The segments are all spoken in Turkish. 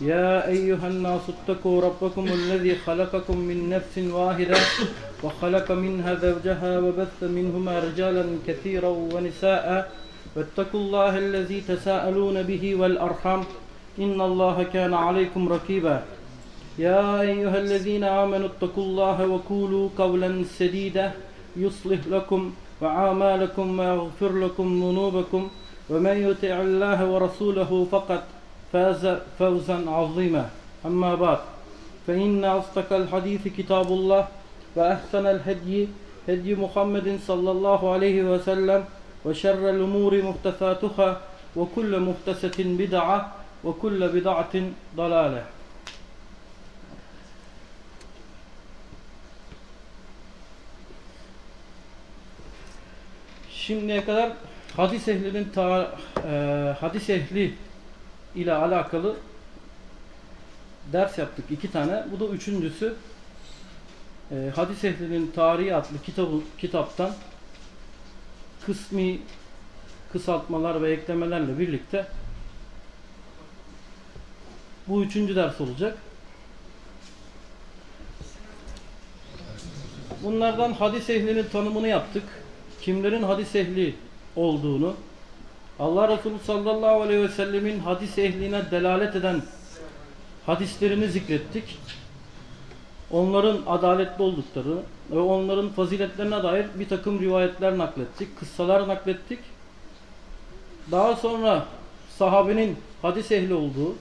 يا أيها الناس اتقوا ربكم الذي خلقكم من نفس واحدة وخلق منها زوجها وبث منهما رجالا كثيرا ونساء. واتقوا الله الذي تساءلون به والأرحام. إن الله كان عليكم رقيبا يا أيها الذين آمنوا اتقوا الله وقولوا قولا سديدا. يصلح لكم وعامالكم ويغفر لكم ذنوبكم. ومن يطع الله ورسوله فقد فاز فوزا عظيما أما بعد فإن أصدق الحديث كتاب الله وأحسن الهدي هدي محمد صلى الله عليه وسلم وشر الأمور محدثاتها وكل محدثة بدعة وكل بدعة ضلالة Şimdiye kadar hadis ehlinin ta, e, hadis ehli ile alakalı ders yaptık iki tane. Bu da üçüncüsü. E, hadis ehlinin tarihi adlı kitabı, kitaptan kısmi kısaltmalar ve eklemelerle birlikte bu üçüncü ders olacak. Bunlardan hadis ehlinin tanımını yaptık. Kimlerin hadis ehli olduğunu, Allah Resulü sallallahu aleyhi ve sellemin hadis ehline delalet eden hadislerini zikrettik. Onların adaletli oldukları ve onların faziletlerine dair bir takım rivayetler naklettik, kıssalar naklettik. Daha sonra sahabenin hadis ehli olduğu,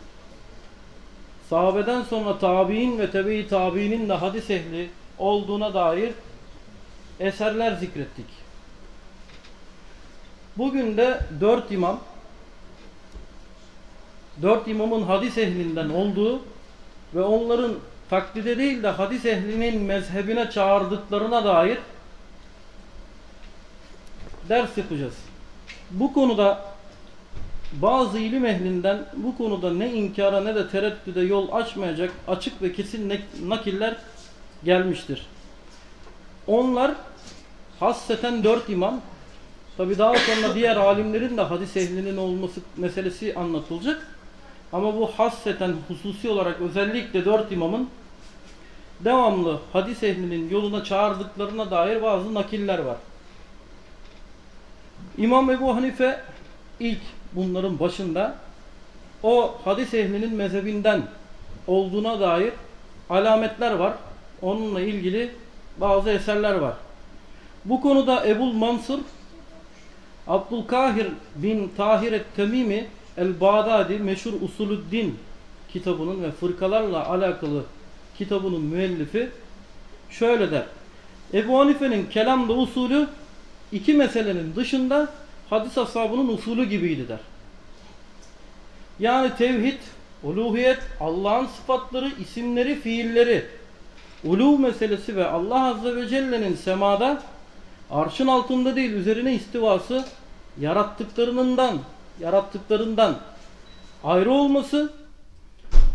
sahabeden sonra tabi'in ve tebe-i tabi'inin de hadis ehli olduğuna dair eserler zikrettik. Bugün de dört imam, dört imamın hadis ehlinden olduğu ve onların taklide değil de hadis ehlinin mezhebine çağırdıklarına dair ders yapacağız. Bu konuda bazı ilim ehlinden bu konuda ne inkara ne de tereddüde yol açmayacak açık ve kesin nakiller gelmiştir. Onlar hasseten dört imam Tabi daha sonra diğer alimlerin de hadis ehlinin olması meselesi anlatılacak. Ama bu hasseten hususi olarak özellikle dört imamın devamlı hadis ehlinin yoluna çağırdıklarına dair bazı nakiller var. İmam Ebu Hanife ilk bunların başında o hadis ehlinin mezhebinden olduğuna dair alametler var. Onunla ilgili bazı eserler var. Bu konuda Ebul Mansur Abdülkahir bin Tahir et-Temimi el-Bağdadi meşhur Usulüddin kitabının ve fırkalarla alakalı kitabının müellifi şöyle der. Ebu Hanife'nin kelamda usulü iki meselenin dışında hadis ashabının usulü gibiydi der. Yani tevhid, uluhiyet, Allah'ın sıfatları, isimleri, fiilleri, uluv meselesi ve Allah Azze ve Celle'nin semada arşın altında değil üzerine istivası yarattıklarından yarattıklarından ayrı olması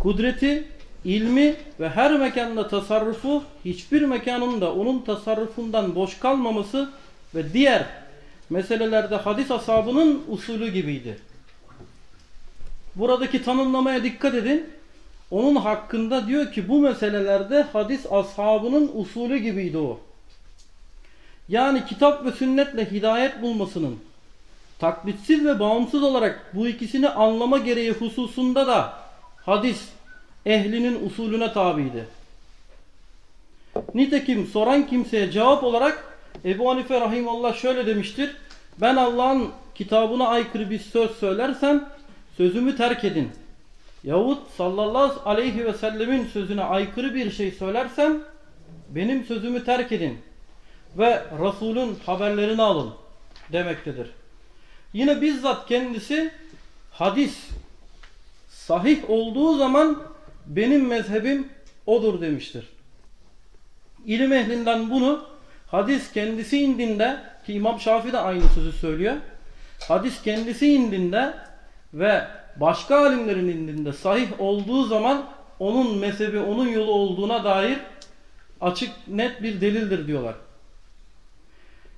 kudreti ilmi ve her mekanda tasarrufu hiçbir mekanın da onun tasarrufundan boş kalmaması ve diğer meselelerde hadis ashabının usulü gibiydi. Buradaki tanımlamaya dikkat edin. Onun hakkında diyor ki bu meselelerde hadis ashabının usulü gibiydi o. Yani kitap ve sünnetle hidayet bulmasının taklitsiz ve bağımsız olarak bu ikisini anlama gereği hususunda da hadis ehlinin usulüne tabiydi. Nitekim soran kimseye cevap olarak Ebu Hanife Rahimallah şöyle demiştir. Ben Allah'ın kitabına aykırı bir söz söylersem sözümü terk edin. Yahut sallallahu aleyhi ve sellemin sözüne aykırı bir şey söylersem benim sözümü terk edin ve Resul'ün haberlerini alın demektedir. Yine bizzat kendisi hadis sahih olduğu zaman benim mezhebim odur demiştir. İlim ehlinden bunu hadis kendisi indinde ki İmam Şafii de aynı sözü söylüyor. Hadis kendisi indinde ve başka alimlerin indinde sahih olduğu zaman onun mezhebi, onun yolu olduğuna dair açık net bir delildir diyorlar.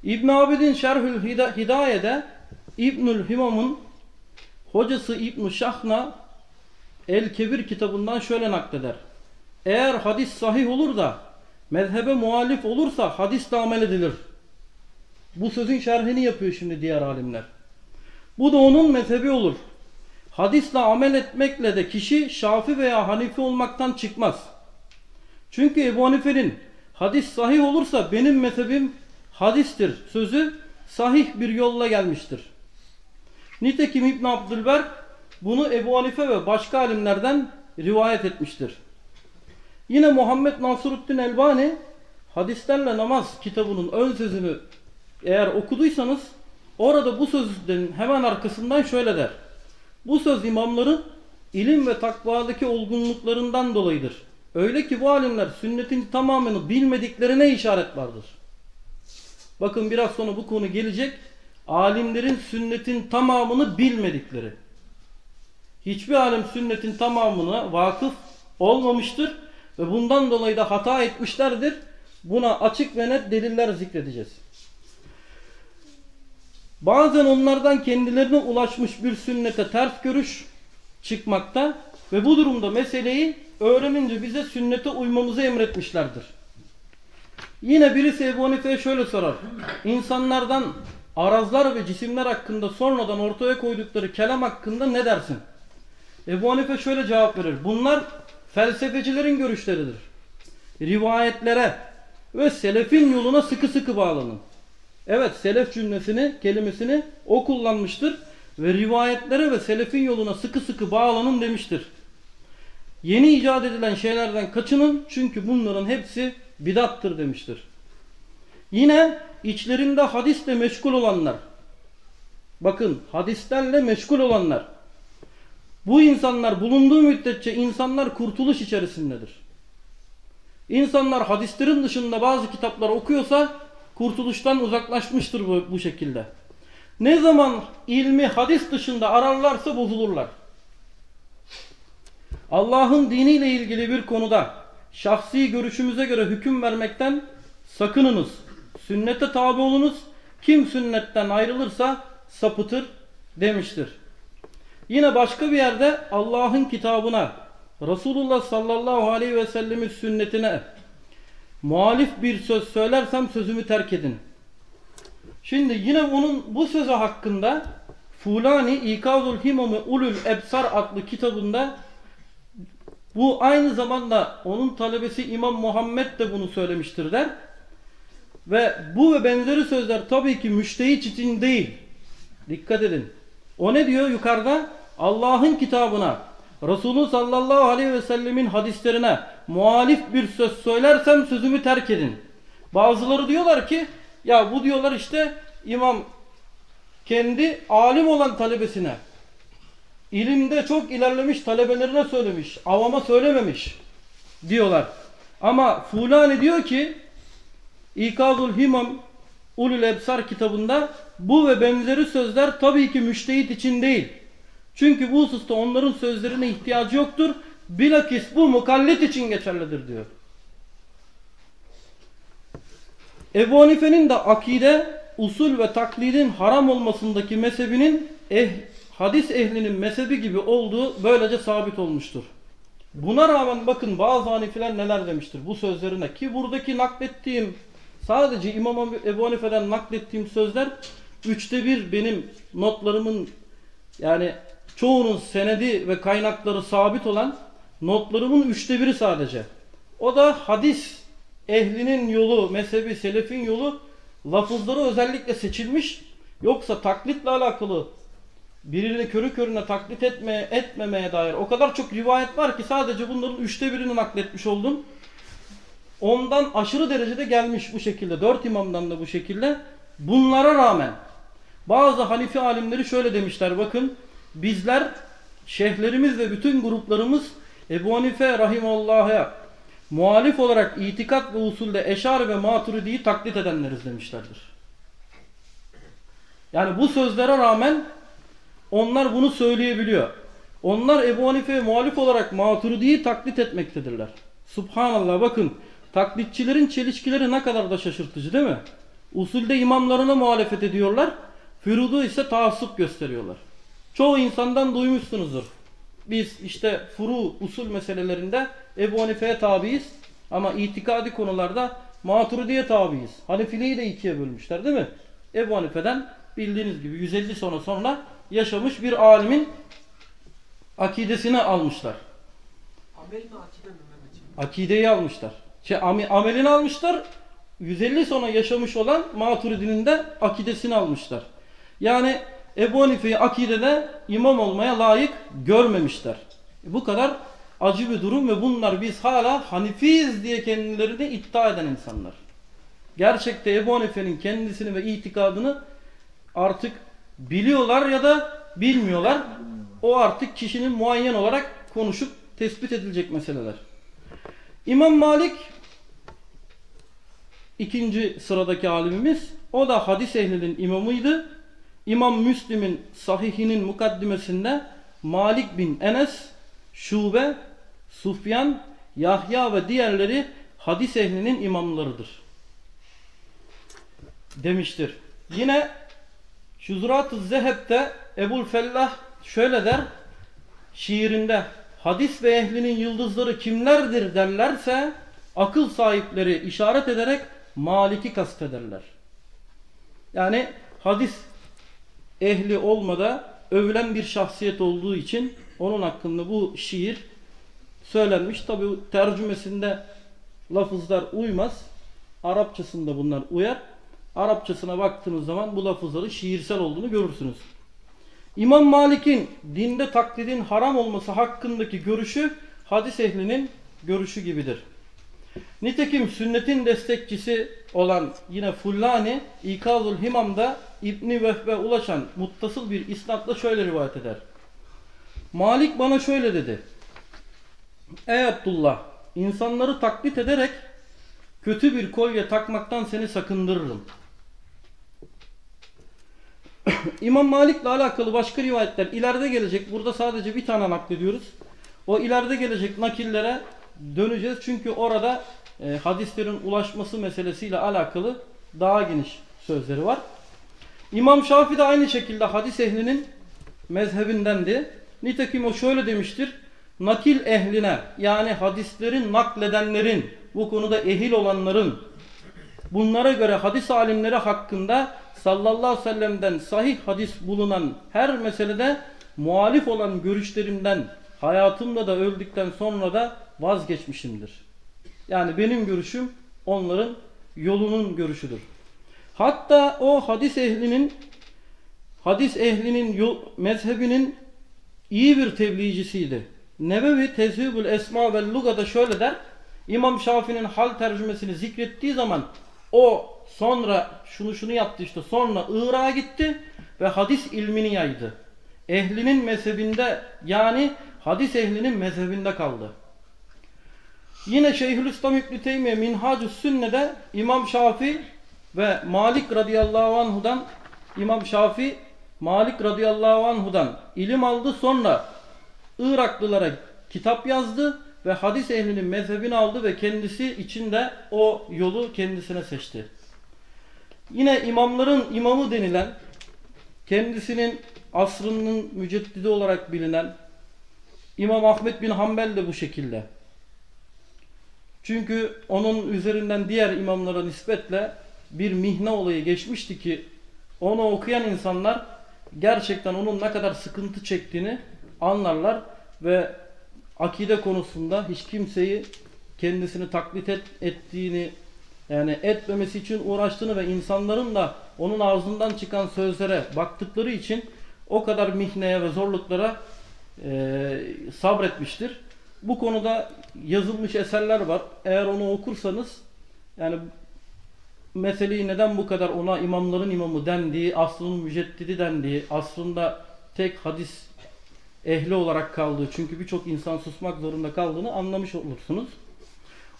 İbn Abidin Şerhül Hida- Hidaye'de İbnül Himam'ın hocası İbn Şahna El Kebir kitabından şöyle nakleder. Eğer hadis sahih olur da mezhebe muhalif olursa hadisle amel edilir. Bu sözün şerhini yapıyor şimdi diğer alimler. Bu da onun mezhebi olur. Hadisle amel etmekle de kişi Şafi veya Hanifi olmaktan çıkmaz. Çünkü Ebu Hanife'nin hadis sahih olursa benim mezhebim hadistir sözü sahih bir yolla gelmiştir. Nitekim İbn Abdülber bunu Ebu Hanife ve başka alimlerden rivayet etmiştir. Yine Muhammed Nasruddin Elbani Hadislerle Namaz kitabının ön sözünü eğer okuduysanız orada bu sözün hemen arkasından şöyle der. Bu söz imamların ilim ve takvadaki olgunluklarından dolayıdır. Öyle ki bu alimler sünnetin tamamını bilmediklerine işaret vardır. Bakın biraz sonra bu konu gelecek. Alimlerin sünnetin tamamını bilmedikleri. Hiçbir alim sünnetin tamamına vakıf olmamıştır ve bundan dolayı da hata etmişlerdir. Buna açık ve net deliller zikredeceğiz. Bazen onlardan kendilerine ulaşmış bir sünnete ters görüş çıkmakta ve bu durumda meseleyi öğrenince bize sünnete uymamızı emretmişlerdir. Yine birisi Ebu Hanife'ye şöyle sorar. İnsanlardan arazlar ve cisimler hakkında sonradan ortaya koydukları kelam hakkında ne dersin? Ebu Hanife şöyle cevap verir. Bunlar felsefecilerin görüşleridir. Rivayetlere ve selefin yoluna sıkı sıkı bağlanın. Evet selef cümlesini, kelimesini o kullanmıştır ve rivayetlere ve selefin yoluna sıkı sıkı bağlanın demiştir. Yeni icat edilen şeylerden kaçının çünkü bunların hepsi bidattır demiştir. Yine içlerinde hadisle meşgul olanlar, bakın hadislerle meşgul olanlar, bu insanlar bulunduğu müddetçe insanlar kurtuluş içerisindedir. İnsanlar hadislerin dışında bazı kitaplar okuyorsa kurtuluştan uzaklaşmıştır bu, bu şekilde. Ne zaman ilmi hadis dışında ararlarsa bozulurlar. Allah'ın diniyle ilgili bir konuda şahsi görüşümüze göre hüküm vermekten sakınınız. Sünnete tabi olunuz. Kim sünnetten ayrılırsa sapıtır demiştir. Yine başka bir yerde Allah'ın kitabına, Resulullah sallallahu aleyhi ve sellemin sünnetine muhalif bir söz söylersem sözümü terk edin. Şimdi yine onun bu sözü hakkında Fulani İkazul Himami Ulul Ebsar adlı kitabında bu aynı zamanda onun talebesi İmam Muhammed de bunu söylemiştir der. Ve bu ve benzeri sözler tabii ki müştehit için değil. Dikkat edin. O ne diyor yukarıda? Allah'ın kitabına, Resulü sallallahu aleyhi ve sellemin hadislerine muhalif bir söz söylersem sözümü terk edin. Bazıları diyorlar ki ya bu diyorlar işte imam kendi alim olan talebesine ilimde çok ilerlemiş talebelerine söylemiş. Avama söylememiş diyorlar. Ama Fulani diyor ki İkazul Himam Ulul Ebsar kitabında bu ve benzeri sözler tabii ki müştehit için değil. Çünkü bu hususta onların sözlerine ihtiyacı yoktur. Bilakis bu mukallit için geçerlidir diyor. Ebu Hanife'nin de akide, usul ve taklidin haram olmasındaki mezhebinin eh, hadis ehlinin mezhebi gibi olduğu böylece sabit olmuştur. Buna rağmen bakın bazı hanifiler neler demiştir bu sözlerine ki buradaki naklettiğim sadece İmam Ebu Hanife'den naklettiğim sözler üçte bir benim notlarımın yani çoğunun senedi ve kaynakları sabit olan notlarımın üçte biri sadece. O da hadis ehlinin yolu, mezhebi, selefin yolu lafızları özellikle seçilmiş. Yoksa taklitle alakalı birileri körü körüne taklit etmeye, etmemeye dair o kadar çok rivayet var ki sadece bunların üçte birini nakletmiş oldum. Ondan aşırı derecede gelmiş bu şekilde. Dört imamdan da bu şekilde. Bunlara rağmen bazı Hanifi alimleri şöyle demişler bakın bizler şeyhlerimiz ve bütün gruplarımız Ebu Hanife rahimullah'a muhalif olarak itikat ve usulde Eşari ve Maturidi'yi taklit edenleriz demişlerdir. Yani bu sözlere rağmen onlar bunu söyleyebiliyor. Onlar Ebu Hanife'ye muhalif olarak Maturidi'yi taklit etmektedirler. Subhanallah bakın taklitçilerin çelişkileri ne kadar da şaşırtıcı değil mi? Usulde imamlarına muhalefet ediyorlar. Furudu ise taassup gösteriyorlar. Çoğu insandan duymuşsunuzdur. Biz işte furu usul meselelerinde Ebu Hanife'ye tabiiz ama itikadi konularda Maturidi'ye tabiiz. Hanefiliği de ikiye bölmüşler değil mi? Ebu Hanife'den bildiğiniz gibi 150 sene sonra yaşamış bir alimin akidesini almışlar. Amel mi akide mi Mehmetciğim? Akideyi almışlar. Şey, ame- amelini almışlar. 150 sonra yaşamış olan Maturidi'nin de akidesini almışlar. Yani Ebu Hanife'yi akidede imam olmaya layık görmemişler. Bu kadar acı bir durum ve bunlar biz hala Hanifiyiz diye kendilerini iddia eden insanlar. Gerçekte Ebu Hanife'nin kendisini ve itikadını artık biliyorlar ya da bilmiyorlar. O artık kişinin muayyen olarak konuşup tespit edilecek meseleler. İmam Malik ikinci sıradaki alimimiz. O da hadis ehlinin imamıydı. İmam Müslim'in sahihinin mukaddimesinde Malik bin Enes, Şube, Sufyan, Yahya ve diğerleri hadis ehlinin imamlarıdır. Demiştir. Yine Şuzurat-ı Zeheb'de Ebul Fellah şöyle der şiirinde hadis ve ehlinin yıldızları kimlerdir derlerse akıl sahipleri işaret ederek Malik'i kastederler. Yani hadis ehli olmada övülen bir şahsiyet olduğu için onun hakkında bu şiir söylenmiş. Tabi tercümesinde lafızlar uymaz. Arapçasında bunlar uyar. Arapçasına baktığınız zaman bu lafızların şiirsel olduğunu görürsünüz. İmam Malik'in dinde taklidin haram olması hakkındaki görüşü hadis ehlinin görüşü gibidir. Nitekim sünnetin destekçisi olan yine Fullani İkazul Himam'da İbni Vehbe ulaşan muttasıl bir isnatla şöyle rivayet eder. Malik bana şöyle dedi. Ey Abdullah insanları taklit ederek kötü bir kolye takmaktan seni sakındırırım. İmam Malik'le alakalı başka rivayetler ileride gelecek. Burada sadece bir tane naklediyoruz. O ileride gelecek nakillere döneceğiz. Çünkü orada e, hadislerin ulaşması meselesiyle alakalı daha geniş sözleri var. İmam Şafii de aynı şekilde hadis ehlinin mezhebindendi. Nitekim o şöyle demiştir. Nakil ehline yani hadislerin nakledenlerin bu konuda ehil olanların bunlara göre hadis alimleri hakkında sallallahu aleyhi ve sellem'den sahih hadis bulunan her meselede muhalif olan görüşlerimden hayatımda da öldükten sonra da vazgeçmişimdir. Yani benim görüşüm onların yolunun görüşüdür. Hatta o hadis ehlinin hadis ehlinin yol, mezhebinin iyi bir tebliğcisiydi. Nebevi Tezhibül Esma ve Luga'da şöyle der. İmam Şafii'nin hal tercümesini zikrettiği zaman o sonra şunu şunu yaptı işte sonra Irak'a gitti ve hadis ilmini yaydı. Ehlinin mezhebinde yani hadis ehlinin mezhebinde kaldı. Yine Şeyhülislam İbn Teymiye Minhacus Sünne'de İmam Şafii ve Malik radıyallahu anhudan İmam Şafii Malik radıyallahu anhudan ilim aldı sonra Iraklılara kitap yazdı ve hadis ehlinin mezhebini aldı ve kendisi içinde o yolu kendisine seçti. Yine imamların imamı denilen kendisinin asrının müceddidi olarak bilinen İmam Ahmet bin Hanbel de bu şekilde. Çünkü onun üzerinden diğer imamlara nispetle bir mihne olayı geçmişti ki onu okuyan insanlar gerçekten onun ne kadar sıkıntı çektiğini anlarlar ve akide konusunda hiç kimseyi kendisini taklit et, ettiğini yani etmemesi için uğraştığını ve insanların da onun ağzından çıkan sözlere baktıkları için o kadar mihneye ve zorluklara e, sabretmiştir. Bu konuda yazılmış eserler var. Eğer onu okursanız yani meseleyi neden bu kadar ona imamların imamı dendiği, asrının müceddidi dendiği, aslında tek hadis ehli olarak kaldığı çünkü birçok insan susmak zorunda kaldığını anlamış olursunuz.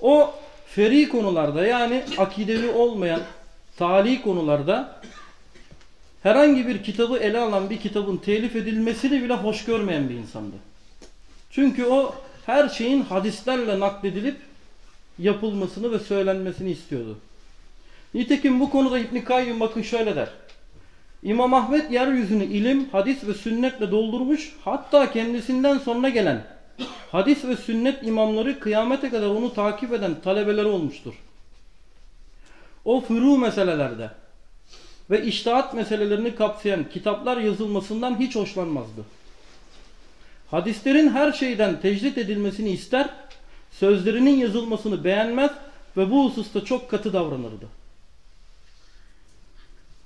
O feri konularda yani akidevi olmayan tali konularda herhangi bir kitabı ele alan bir kitabın telif edilmesini bile hoş görmeyen bir insandı. Çünkü o her şeyin hadislerle nakledilip yapılmasını ve söylenmesini istiyordu. Nitekim bu konuda İbn Kayyum bakın şöyle der. İmam Ahmet yeryüzünü ilim, hadis ve sünnetle doldurmuş. Hatta kendisinden sonra gelen hadis ve sünnet imamları kıyamete kadar onu takip eden talebeleri olmuştur. O furu meselelerde ve iştahat meselelerini kapsayan kitaplar yazılmasından hiç hoşlanmazdı. Hadislerin her şeyden tecrit edilmesini ister, sözlerinin yazılmasını beğenmez ve bu hususta çok katı davranırdı.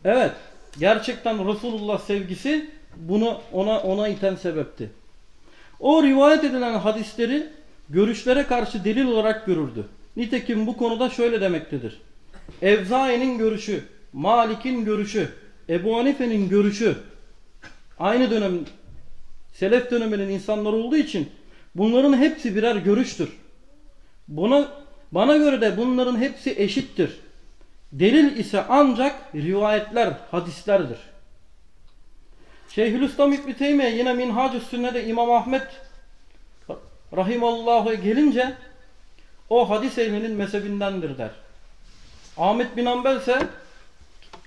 Evet, gerçekten Resulullah sevgisi bunu ona ona iten sebepti. O rivayet edilen hadisleri görüşlere karşı delil olarak görürdü. Nitekim bu konuda şöyle demektedir. Evzai'nin görüşü, Malik'in görüşü, Ebu Hanife'nin görüşü aynı dönem Selef döneminin insanları olduğu için bunların hepsi birer görüştür. Buna bana göre de bunların hepsi eşittir. Delil ise ancak rivayetler, hadislerdir. Şeyhülislam İbn Teymiye yine Minhacü Sünne'de İmam Ahmet Rahimallahu'ya gelince o hadis ehlinin mezhebindendir der. Ahmet bin Hanbel ise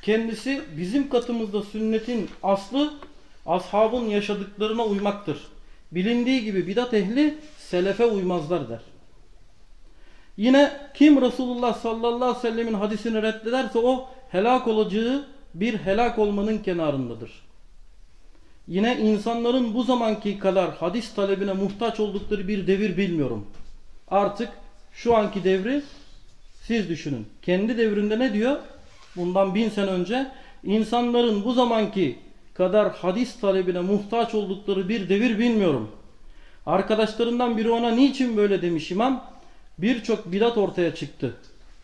kendisi bizim katımızda sünnetin aslı ashabın yaşadıklarına uymaktır. Bilindiği gibi bidat ehli selefe uymazlar der. Yine kim Resulullah sallallahu aleyhi ve sellemin hadisini reddederse o helak olacağı bir helak olmanın kenarındadır. Yine insanların bu zamanki kadar hadis talebine muhtaç oldukları bir devir bilmiyorum. Artık şu anki devri siz düşünün. Kendi devrinde ne diyor? Bundan bin sene önce insanların bu zamanki kadar hadis talebine muhtaç oldukları bir devir bilmiyorum. Arkadaşlarından biri ona niçin böyle demiş imam? Birçok bidat ortaya çıktı.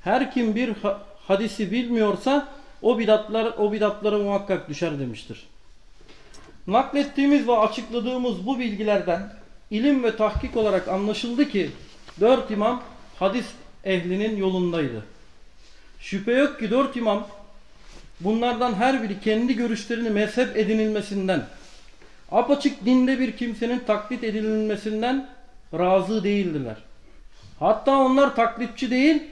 Her kim bir ha- hadisi bilmiyorsa o bidatlar o bidatlara muhakkak düşer demiştir. Naklettiğimiz ve açıkladığımız bu bilgilerden ilim ve tahkik olarak anlaşıldı ki dört imam hadis ehlinin yolundaydı. Şüphe yok ki dört imam bunlardan her biri kendi görüşlerini mezhep edinilmesinden, apaçık dinde bir kimsenin taklit edilmesinden razı değildiler. Hatta onlar taklitçi değil,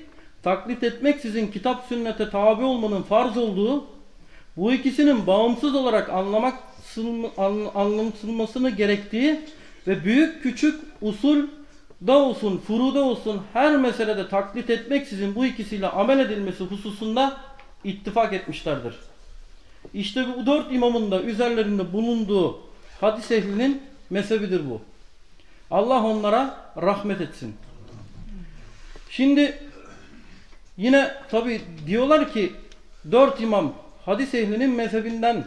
taklit etmeksizin kitap sünnete tabi olmanın farz olduğu, bu ikisinin bağımsız olarak anlamak an- anlatılmasını gerektiği ve büyük küçük usul da olsun, furuda olsun her meselede taklit etmeksizin bu ikisiyle amel edilmesi hususunda ittifak etmişlerdir. İşte bu dört imamın da üzerlerinde bulunduğu hadis ehlinin mezhebidir bu. Allah onlara rahmet etsin. Şimdi yine tabi diyorlar ki dört imam hadis ehlinin mezhebinden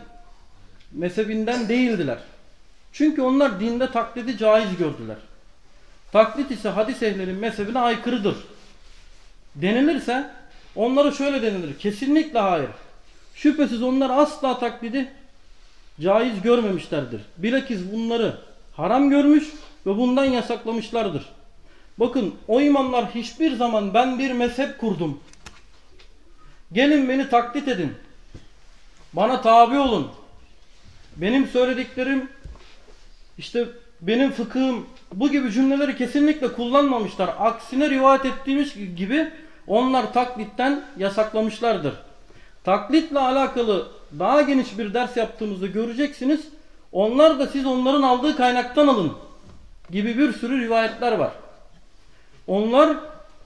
mezhebinden değildiler. Çünkü onlar dinde taklidi caiz gördüler. Taklit ise hadis ehlinin mezhebine aykırıdır. Denilirse onlara şöyle denilir. Kesinlikle hayır. Şüphesiz onlar asla taklidi caiz görmemişlerdir. Bilakis bunları haram görmüş ve bundan yasaklamışlardır. Bakın o imamlar hiçbir zaman ben bir mezhep kurdum. Gelin beni taklit edin. Bana tabi olun. Benim söylediklerim işte benim fıkhım bu gibi cümleleri kesinlikle kullanmamışlar. Aksine rivayet ettiğimiz gibi onlar taklitten yasaklamışlardır. Taklitle alakalı daha geniş bir ders yaptığımızda göreceksiniz. Onlar da siz onların aldığı kaynaktan alın gibi bir sürü rivayetler var. Onlar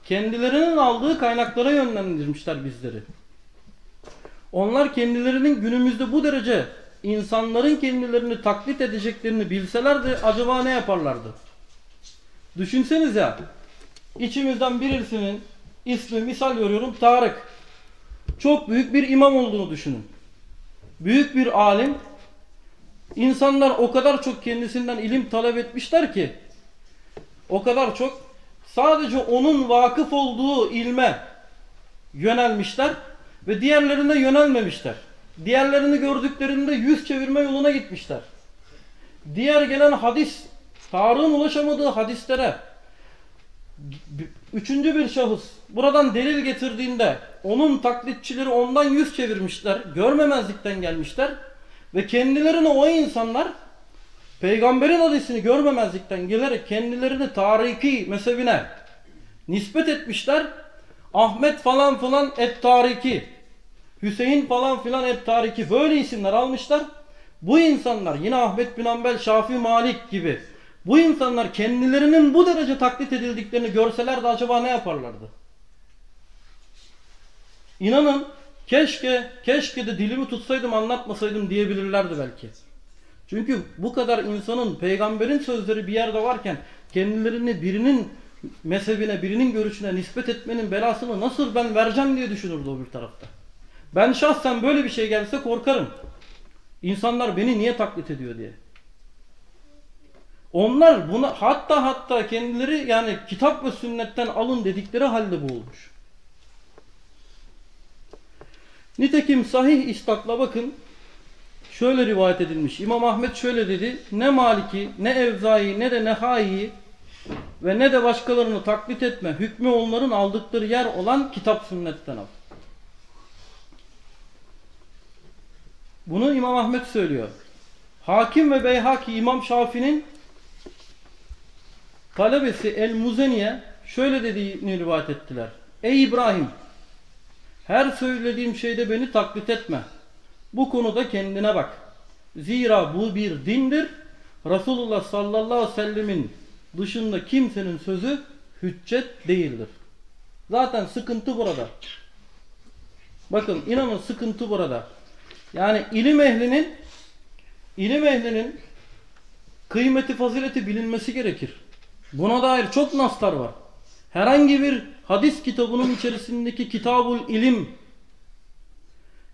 kendilerinin aldığı kaynaklara yönlendirmişler bizleri. Onlar kendilerinin günümüzde bu derece insanların kendilerini taklit edeceklerini bilselerdi acaba ne yaparlardı? Düşünseniz ya içimizden birisinin ismi misal veriyorum Tarık. Çok büyük bir imam olduğunu düşünün. Büyük bir alim. İnsanlar o kadar çok kendisinden ilim talep etmişler ki o kadar çok sadece onun vakıf olduğu ilme yönelmişler ve diğerlerine yönelmemişler. Diğerlerini gördüklerinde yüz çevirme yoluna gitmişler. diğer gelen hadis, Tarık'ın ulaşamadığı hadislere üçüncü bir şahıs buradan delil getirdiğinde onun taklitçileri ondan yüz çevirmişler, görmemezlikten gelmişler ve kendilerini o insanlar peygamberin hadisini görmemezlikten gelerek kendilerini tariki mezhebine nispet etmişler. Ahmet falan falan et tariki, Hüseyin falan filan et tariki böyle isimler almışlar. Bu insanlar yine Ahmet bin Hanbel, Şafi Malik gibi bu insanlar kendilerinin bu derece taklit edildiklerini görselerdi acaba ne yaparlardı? İnanın keşke keşke de dilimi tutsaydım anlatmasaydım diyebilirlerdi belki. Çünkü bu kadar insanın peygamberin sözleri bir yerde varken kendilerini birinin mezhebine, birinin görüşüne nispet etmenin belasını nasıl ben vereceğim diye düşünürdü o bir tarafta. Ben şahsen böyle bir şey gelse korkarım. İnsanlar beni niye taklit ediyor diye. Onlar buna hatta hatta kendileri yani kitap ve sünnetten alın dedikleri halde bu olmuş. Nitekim sahih istakla bakın şöyle rivayet edilmiş. İmam Ahmet şöyle dedi. Ne Maliki, ne Evzai, ne de Nehai ve ne de başkalarını taklit etme. Hükmü onların aldıkları yer olan kitap sünnetten al. Bunu İmam Ahmet söylüyor. Hakim ve Beyhaki İmam Şafii'nin talebesi El-Muzeniye şöyle dediğini rivayet ettiler. Ey İbrahim! Her söylediğim şeyde beni taklit etme. Bu konuda kendine bak. Zira bu bir dindir. Resulullah sallallahu aleyhi ve sellemin dışında kimsenin sözü hüccet değildir. Zaten sıkıntı burada. Bakın inanın sıkıntı burada. Yani ilim ehlinin ilim ehlinin kıymeti fazileti bilinmesi gerekir. Buna dair çok naslar var. Herhangi bir hadis kitabının içerisindeki kitabul ilim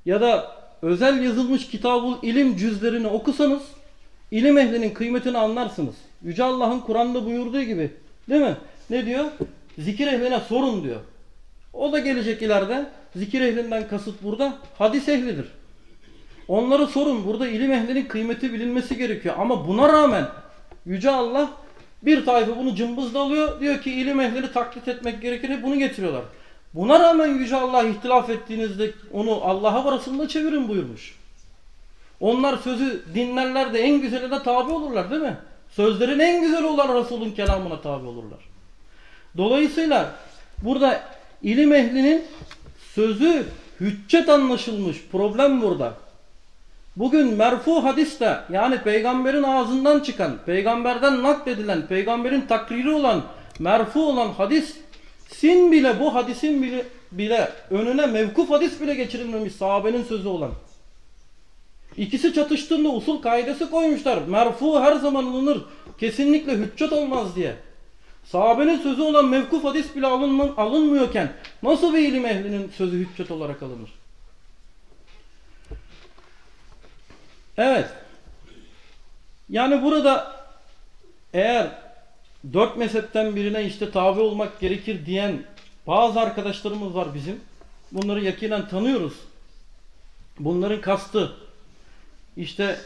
ya da özel yazılmış kitabul ilim cüzlerini okusanız ilim ehlinin kıymetini anlarsınız. Yüce Allah'ın Kur'an'da buyurduğu gibi değil mi? Ne diyor? Zikir ehline sorun diyor. O da gelecek ileride. Zikir ehlinden kasıt burada hadis ehlidir. Onları sorun. Burada ilim ehlinin kıymeti bilinmesi gerekiyor. Ama buna rağmen Yüce Allah bir tayfa bunu cımbızlıyor. Diyor ki ilim ehlini taklit etmek gerekir. Hep bunu getiriyorlar. Buna rağmen Yüce Allah ihtilaf ettiğinizde onu Allah'a ve Resulüne çevirin buyurmuş. Onlar sözü dinlerler de en güzeline tabi olurlar değil mi? Sözlerin en güzeli olan Resul'ün kelamına tabi olurlar. Dolayısıyla burada ilim ehlinin sözü hüccet anlaşılmış. Problem burada. Bugün merfu hadiste yani peygamberin ağzından çıkan, peygamberden nakledilen, peygamberin takriri olan, merfu olan hadis sin bile bu hadisin bile, bile önüne mevkuf hadis bile geçirilmemiş sahabenin sözü olan. İkisi çatıştığında usul kaidesi koymuşlar. Merfu her zaman alınır. Kesinlikle hüccet olmaz diye. Sahabenin sözü olan mevkuf hadis bile alınmıyorken nasıl bir ilim ehlinin sözü hüccet olarak alınır? Evet. Yani burada eğer dört mezhepten birine işte tabi olmak gerekir diyen bazı arkadaşlarımız var bizim. Bunları yakinen tanıyoruz. Bunların kastı işte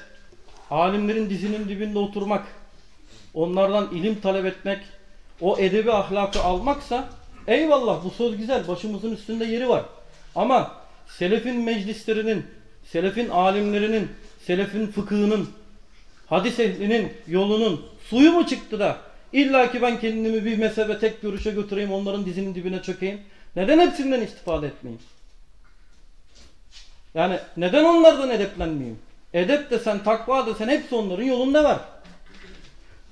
alimlerin dizinin dibinde oturmak, onlardan ilim talep etmek, o edebi ahlakı almaksa eyvallah bu söz güzel, başımızın üstünde yeri var. Ama selefin meclislerinin, selefin alimlerinin, selefin fıkhının, hadis ehlinin yolunun suyu mu çıktı da illa ki ben kendimi bir mezhebe tek görüşe götüreyim onların dizinin dibine çökeyim. Neden hepsinden istifade etmeyeyim? Yani neden onlardan edeplenmeyeyim? Edep desen, takva desen hepsi onların yolunda var.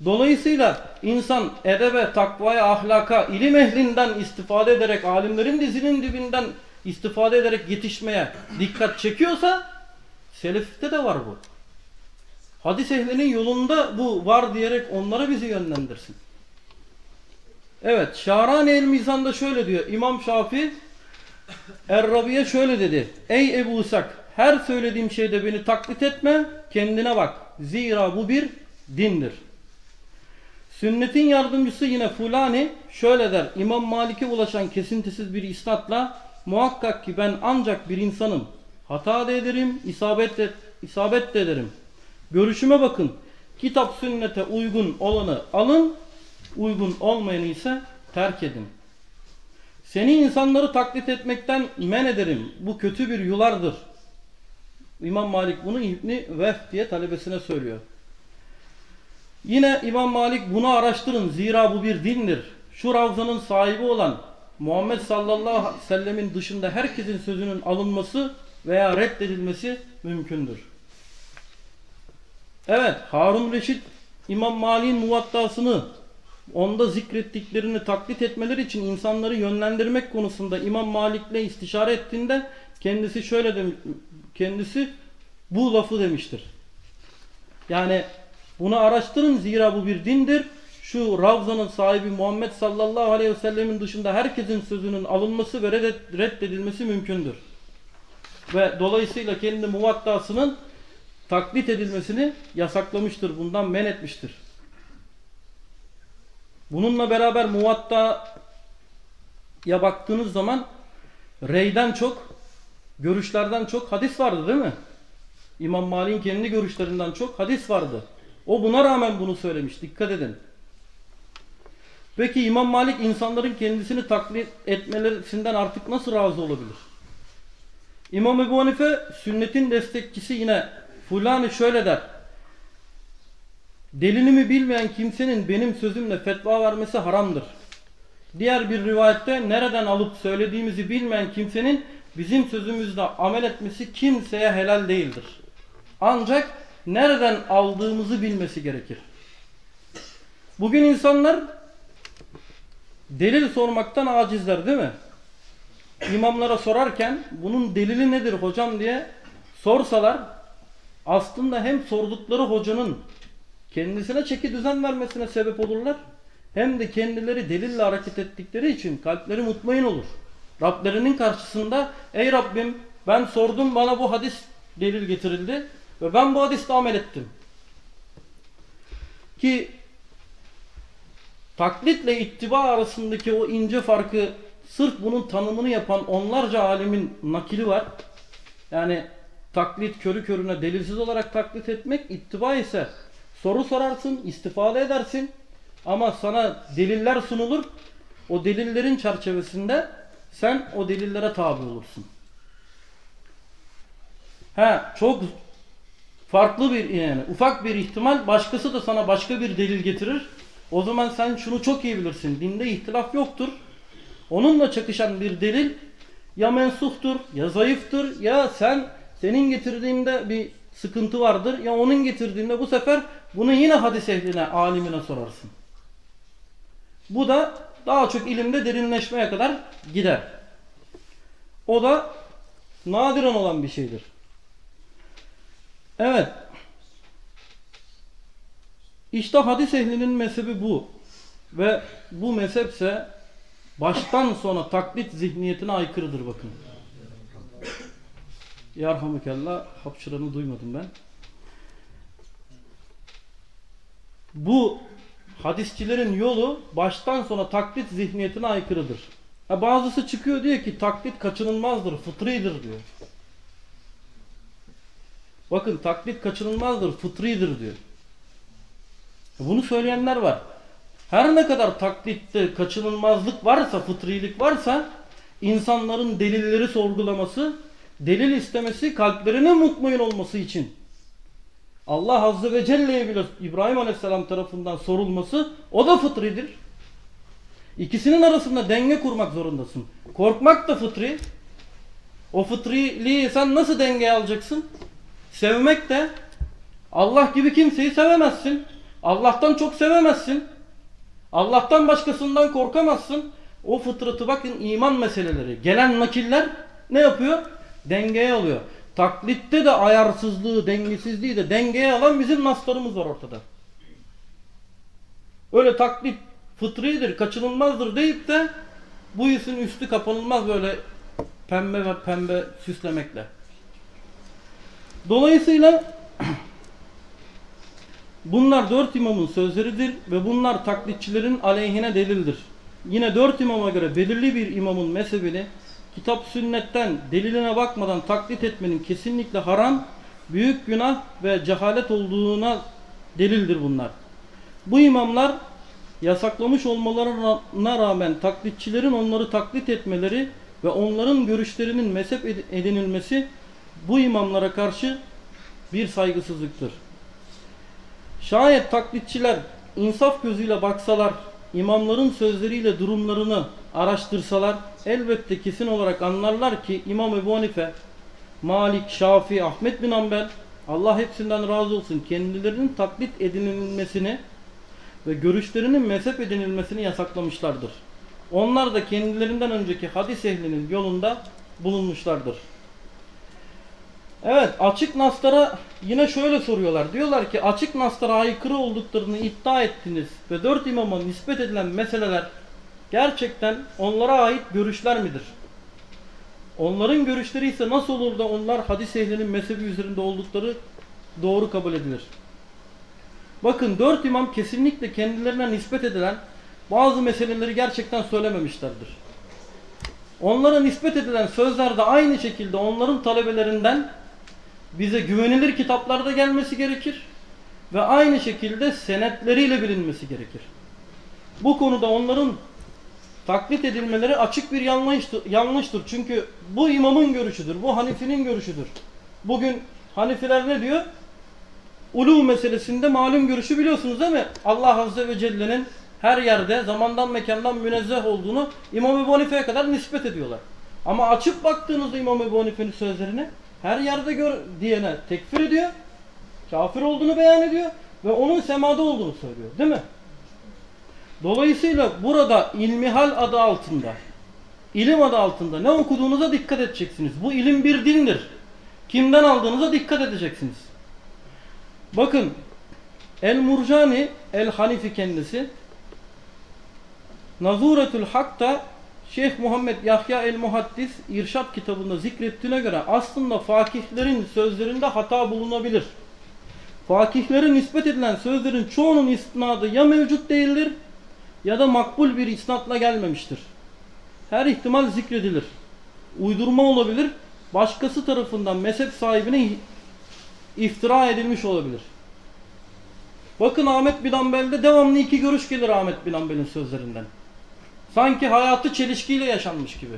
Dolayısıyla insan edebe, takvaya, ahlaka, ilim ehlinden istifade ederek, alimlerin dizinin dibinden istifade ederek yetişmeye dikkat çekiyorsa selefte de var bu. Hadis ehlinin yolunda bu var diyerek onlara bizi yönlendirsin. Evet, Şahrani el Mizan'da şöyle diyor. İmam Şafi Er-Rabi'ye şöyle dedi. Ey Ebu İshak, her söylediğim şeyde beni taklit etme, kendine bak. Zira bu bir dindir. Sünnetin yardımcısı yine Fulani şöyle der. İmam Malik'e ulaşan kesintisiz bir isnatla muhakkak ki ben ancak bir insanım. Hata da ederim, isabet de, isabet de ederim. Görüşüme bakın. Kitap sünnete uygun olanı alın, uygun olmayanı ise terk edin. Seni insanları taklit etmekten men ederim. Bu kötü bir yulardır. İmam Malik bunu İbni Vehb diye talebesine söylüyor. Yine İmam Malik bunu araştırın zira bu bir dindir. Şu ravzanın sahibi olan Muhammed sallallahu aleyhi ve sellemin dışında herkesin sözünün alınması veya reddedilmesi mümkündür. Evet Harun Reşit İmam Malik'in muvattasını onda zikrettiklerini taklit etmeleri için insanları yönlendirmek konusunda İmam Malik'le istişare ettiğinde kendisi şöyle dem kendisi bu lafı demiştir. Yani bunu araştırın zira bu bir dindir. Şu Ravza'nın sahibi Muhammed sallallahu aleyhi ve sellemin dışında herkesin sözünün alınması ve reddedilmesi mümkündür. Ve dolayısıyla kendi muvattasının taklit edilmesini yasaklamıştır. Bundan men etmiştir. Bununla beraber muvatta'ya baktığınız zaman reyden çok, görüşlerden çok hadis vardı değil mi? İmam Malik'in kendi görüşlerinden çok hadis vardı. O buna rağmen bunu söylemiş. Dikkat edin. Peki İmam Malik insanların kendisini taklit etmelerinden artık nasıl razı olabilir? İmam Ebu Hanife sünnetin destekçisi yine Fulani şöyle der. Delilimi bilmeyen kimsenin benim sözümle fetva vermesi haramdır. Diğer bir rivayette nereden alıp söylediğimizi bilmeyen kimsenin bizim sözümüzle amel etmesi kimseye helal değildir. Ancak nereden aldığımızı bilmesi gerekir. Bugün insanlar delil sormaktan acizler değil mi? İmamlara sorarken bunun delili nedir hocam diye sorsalar aslında hem sordukları hocanın kendisine çeki düzen vermesine sebep olurlar hem de kendileri delille hareket ettikleri için kalpleri mutmain olur. Rablerinin karşısında ey Rabbim ben sordum bana bu hadis delil getirildi ve ben bu hadiste amel ettim. Ki taklitle ittiba arasındaki o ince farkı sırf bunun tanımını yapan onlarca alimin nakili var. Yani taklit körü körüne delilsiz olarak taklit etmek ittiba ise soru sorarsın, istifade edersin ama sana deliller sunulur. O delillerin çerçevesinde sen o delillere tabi olursun. Ha çok farklı bir yani ufak bir ihtimal başkası da sana başka bir delil getirir. O zaman sen şunu çok iyi bilirsin. Dinde ihtilaf yoktur. Onunla çakışan bir delil ya mensuhtur ya zayıftır ya sen senin getirdiğinde bir sıkıntı vardır ya onun getirdiğinde bu sefer bunu yine hadis ehline, alimine sorarsın. Bu da daha çok ilimde derinleşmeye kadar gider. O da nadiren olan bir şeydir. Evet. İşte hadis ehlinin mezhebi bu. Ve bu mezhepse baştan sona taklit zihniyetine aykırıdır bakın. Yarhamukallah hapşıranı duymadım ben. Bu hadisçilerin yolu baştan sona taklit zihniyetine aykırıdır. Ha, bazısı çıkıyor diyor ki taklit kaçınılmazdır, fıtridir diyor. Bakın taklit kaçınılmazdır, fıtridir diyor. Bunu söyleyenler var. Her ne kadar taklitte kaçınılmazlık varsa, fıtrilik varsa insanların delilleri sorgulaması, delil istemesi, kalplerinin mutmain olması için Allah Azze ve Celle'ye bile İbrahim Aleyhisselam tarafından sorulması o da fıtridir. İkisinin arasında denge kurmak zorundasın. Korkmak da fıtri. O fıtriliği sen nasıl dengeye alacaksın? Sevmek de Allah gibi kimseyi sevemezsin. Allah'tan çok sevemezsin. Allah'tan başkasından korkamazsın. O fıtratı bakın iman meseleleri. Gelen nakiller ne yapıyor? Dengeye alıyor. Taklitte de ayarsızlığı, dengesizliği de dengeye alan bizim naslarımız var ortada. Öyle taklit fıtridir, kaçınılmazdır deyip de bu işin üstü kapanılmaz böyle pembe ve pembe süslemekle. Dolayısıyla bunlar dört imamın sözleridir ve bunlar taklitçilerin aleyhine delildir. Yine dört imama göre belirli bir imamın mezhebini kitap sünnetten deliline bakmadan taklit etmenin kesinlikle haram, büyük günah ve cehalet olduğuna delildir bunlar. Bu imamlar yasaklamış olmalarına rağmen taklitçilerin onları taklit etmeleri ve onların görüşlerinin mezhep ed- edinilmesi bu imamlara karşı bir saygısızlıktır. Şayet taklitçiler insaf gözüyle baksalar, imamların sözleriyle durumlarını araştırsalar elbette kesin olarak anlarlar ki İmam Ebu Hanife, Malik, Şafii, Ahmet bin Hanbel Allah hepsinden razı olsun kendilerinin taklit edinilmesini ve görüşlerinin mezhep edinilmesini yasaklamışlardır. Onlar da kendilerinden önceki hadis ehlinin yolunda bulunmuşlardır. Evet açık naslara yine şöyle soruyorlar. Diyorlar ki açık naslara aykırı olduklarını iddia ettiniz ve dört imama nispet edilen meseleler gerçekten onlara ait görüşler midir? Onların görüşleri ise nasıl olur da onlar hadis ehlinin mezhebi üzerinde oldukları doğru kabul edilir? Bakın dört imam kesinlikle kendilerine nispet edilen bazı meseleleri gerçekten söylememişlerdir. Onlara nispet edilen sözler de aynı şekilde onların talebelerinden bize güvenilir kitaplarda gelmesi gerekir ve aynı şekilde senetleriyle bilinmesi gerekir. Bu konuda onların taklit edilmeleri açık bir yanlıştır, yanlıştır. Çünkü bu imamın görüşüdür, bu Hanifi'nin görüşüdür. Bugün Hanifiler ne diyor? Ulu meselesinde malum görüşü biliyorsunuz değil mi? Allah Azze ve Celle'nin her yerde zamandan mekandan münezzeh olduğunu İmam Ebu Hanife'ye kadar nispet ediyorlar. Ama açıp baktığınızda İmam Ebu Hanife'nin sözlerine her yerde gör diyene tekfir ediyor. Kafir olduğunu beyan ediyor ve onun semada olduğunu söylüyor. Değil mi? Dolayısıyla burada ilmihal adı altında, ilim adı altında ne okuduğunuza dikkat edeceksiniz. Bu ilim bir dindir. Kimden aldığınıza dikkat edeceksiniz. Bakın El Murcani El Hanifi kendisi Nazuretül Hak'ta Şeyh Muhammed Yahya El Muhaddis İrşad kitabında zikrettiğine göre aslında fakihlerin sözlerinde hata bulunabilir. Fakihlere nispet edilen sözlerin çoğunun isnadı ya mevcut değildir ya da makbul bir isnatla gelmemiştir. Her ihtimal zikredilir. Uydurma olabilir, başkası tarafından mezhep sahibine iftira edilmiş olabilir. Bakın Ahmet bin Hanbel'de devamlı iki görüş gelir Ahmet bin Hanbel'in sözlerinden. Sanki hayatı çelişkiyle yaşanmış gibi.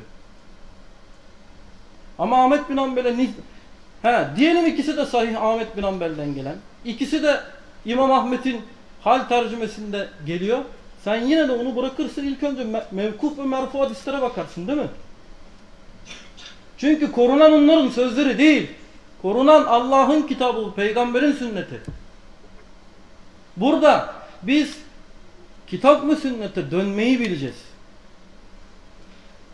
Ama Ahmet bin Hanbel'e He, diyelim ikisi de sahih Ahmet bin Hanbel'den gelen. İkisi de İmam Ahmet'in hal tercümesinde geliyor. Sen yine de onu bırakırsın ilk önce me- mevkuf ve merfu hadislere bakarsın değil mi? Çünkü korunan onların sözleri değil. Korunan Allah'ın kitabı, peygamberin sünneti. Burada biz kitap mı sünnete dönmeyi bileceğiz.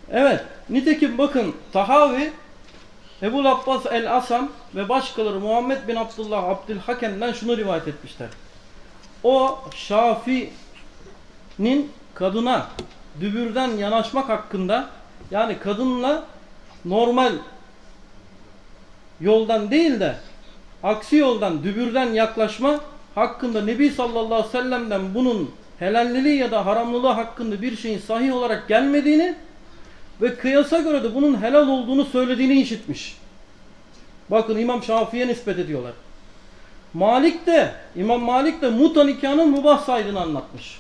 Evet, nitekim bakın Tahavi, Ebu Abbas el-Asam ve başkaları Muhammed bin Abdullah Abdülhakem'den şunu rivayet etmişler. O Şafi'nin kadına dübürden yanaşmak hakkında yani kadınla normal yoldan değil de aksi yoldan dübürden yaklaşma hakkında Nebi sallallahu aleyhi ve sellem'den bunun helalliliği ya da haramlılığı hakkında bir şeyin sahih olarak gelmediğini ve kıyasa göre de bunun helal olduğunu söylediğini işitmiş. Bakın İmam Şafii'ye nispet ediyorlar. Malik de, İmam Malik de muta nikahının mubah saydığını anlatmış.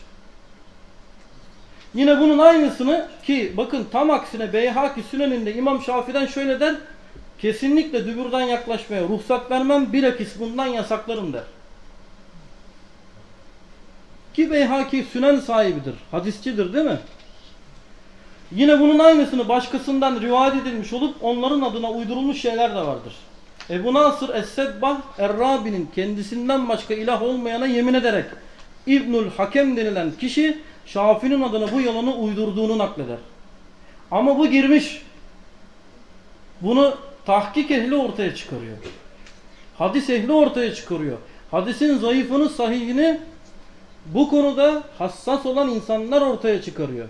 Yine bunun aynısını ki bakın tam aksine Beyhaki Sünen'inde İmam Şafii'den şöyle der. Kesinlikle dübürden yaklaşmaya ruhsat vermem bilakis bundan yasaklarım der. Ki Beyhaki Sünen sahibidir, hadisçidir değil mi? Yine bunun aynısını başkasından rivayet edilmiş olup onların adına uydurulmuş şeyler de vardır. Ebu Nasır Es-Sebbah Er-Rabi'nin kendisinden başka ilah olmayana yemin ederek İbnül Hakem denilen kişi Şafii'nin adına bu yalanı uydurduğunu nakleder. Ama bu girmiş. Bunu tahkik ehli ortaya çıkarıyor. Hadis ehli ortaya çıkarıyor. Hadisin zayıfını, sahihini bu konuda hassas olan insanlar ortaya çıkarıyor.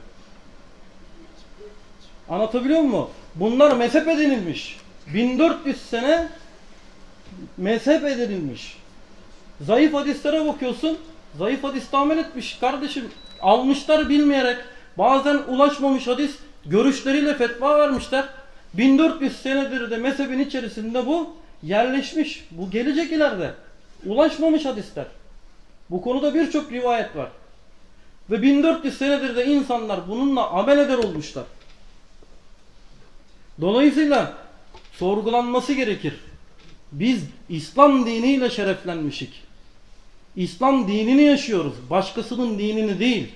Anlatabiliyor muyum? Bunlar mezhep edinilmiş. 1400 sene mezhep edinilmiş. Zayıf hadislere bakıyorsun. Zayıf hadis amel etmiş kardeşim. Almışlar bilmeyerek. Bazen ulaşmamış hadis görüşleriyle fetva vermişler. 1400 senedir de mezhebin içerisinde bu yerleşmiş. Bu gelecek ileride. Ulaşmamış hadisler. Bu konuda birçok rivayet var. Ve 1400 senedir de insanlar bununla amel eder olmuşlar. Dolayısıyla sorgulanması gerekir. Biz İslam diniyle şereflenmişik. İslam dinini yaşıyoruz. Başkasının dinini değil.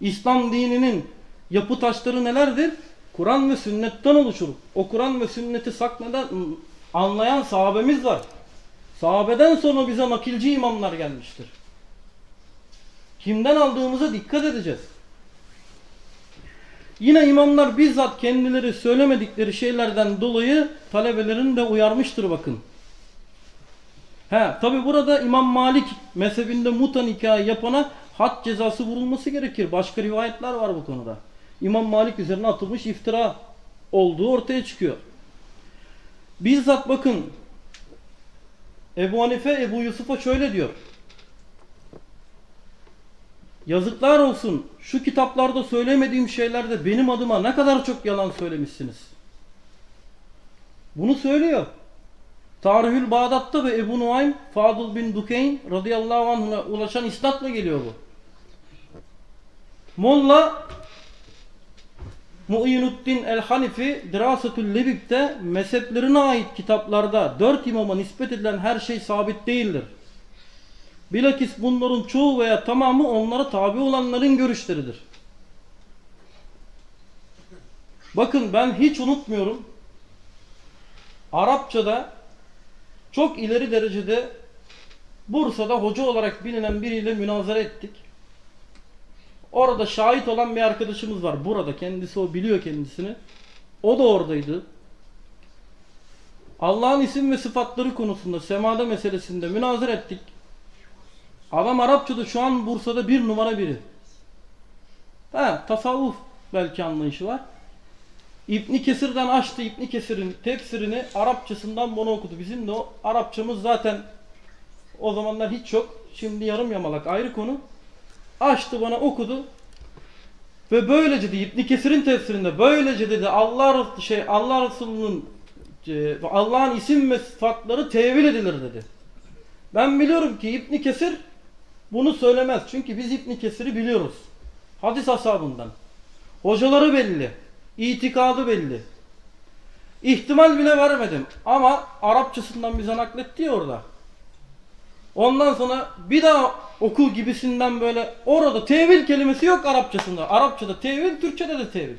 İslam dininin yapı taşları nelerdir? Kur'an ve sünnetten oluşur. O Kur'an ve sünneti sakladan anlayan sahabemiz var. Sahabeden sonra bize nakilci imamlar gelmiştir. Kimden aldığımıza dikkat edeceğiz. Yine imamlar bizzat kendileri söylemedikleri şeylerden dolayı talebelerini de uyarmıştır bakın. He, tabi burada İmam Malik mezhebinde muta nikahı yapana had cezası vurulması gerekir. Başka rivayetler var bu konuda. İmam Malik üzerine atılmış iftira olduğu ortaya çıkıyor. Bizzat bakın Ebu Hanife Ebu Yusuf'a şöyle diyor. Yazıklar olsun şu kitaplarda söylemediğim şeylerde benim adıma ne kadar çok yalan söylemişsiniz. Bunu söylüyor. Tarihül Bağdat'ta ve Ebu Nuaym Fadıl bin Dukeyn radıyallahu anh'a ulaşan isnatla geliyor bu. Molla Mu'inuddin el-Hanifi Dirasetül Lebib'de mezheplerine ait kitaplarda dört imama nispet edilen her şey sabit değildir. Bilakis bunların çoğu veya tamamı onlara tabi olanların görüşleridir. Bakın ben hiç unutmuyorum. Arapçada çok ileri derecede Bursa'da hoca olarak bilinen biriyle münazara ettik. Orada şahit olan bir arkadaşımız var. Burada kendisi o biliyor kendisini. O da oradaydı. Allah'ın isim ve sıfatları konusunda semada meselesinde münazara ettik. Adam Arapçada şu an Bursa'da bir numara biri. Ha, tasavvuf belki anlayışı var. İbni Kesir'den açtı İbni Kesir'in tefsirini Arapçasından bunu okudu. Bizim de o Arapçamız zaten o zamanlar hiç yok. Şimdi yarım yamalak ayrı konu. Açtı bana okudu. Ve böylece de İbni Kesir'in tefsirinde böylece dedi Allah şey Allah Resulü'nün e, Allah'ın isim ve sıfatları tevil edilir dedi. Ben biliyorum ki İbni Kesir bunu söylemez. Çünkü biz İbni Kesir'i biliyoruz. Hadis ashabından. Hocaları belli. itikadı belli. İhtimal bile vermedim. Ama Arapçasından bize nakletti ya orada. Ondan sonra bir daha oku gibisinden böyle orada tevil kelimesi yok Arapçasında. Arapçada tevil, Türkçede de tevil.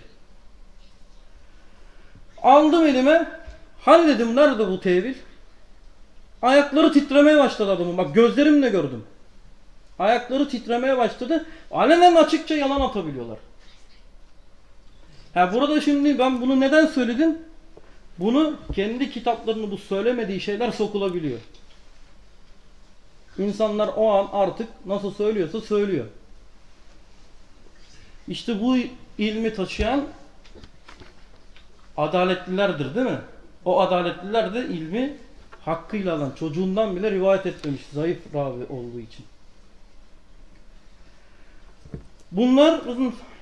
Aldım elime. Hani dedim nerede bu tevil? Ayakları titremeye başladı adamın. Bak gözlerimle gördüm. Ayakları titremeye başladı. Alenen açıkça yalan atabiliyorlar. Ha burada şimdi ben bunu neden söyledim? Bunu kendi kitaplarını bu söylemediği şeyler sokulabiliyor. İnsanlar o an artık nasıl söylüyorsa söylüyor. İşte bu ilmi taşıyan adaletlilerdir değil mi? O adaletliler de ilmi hakkıyla alan çocuğundan bile rivayet etmemiş zayıf ravi olduğu için. Bunlar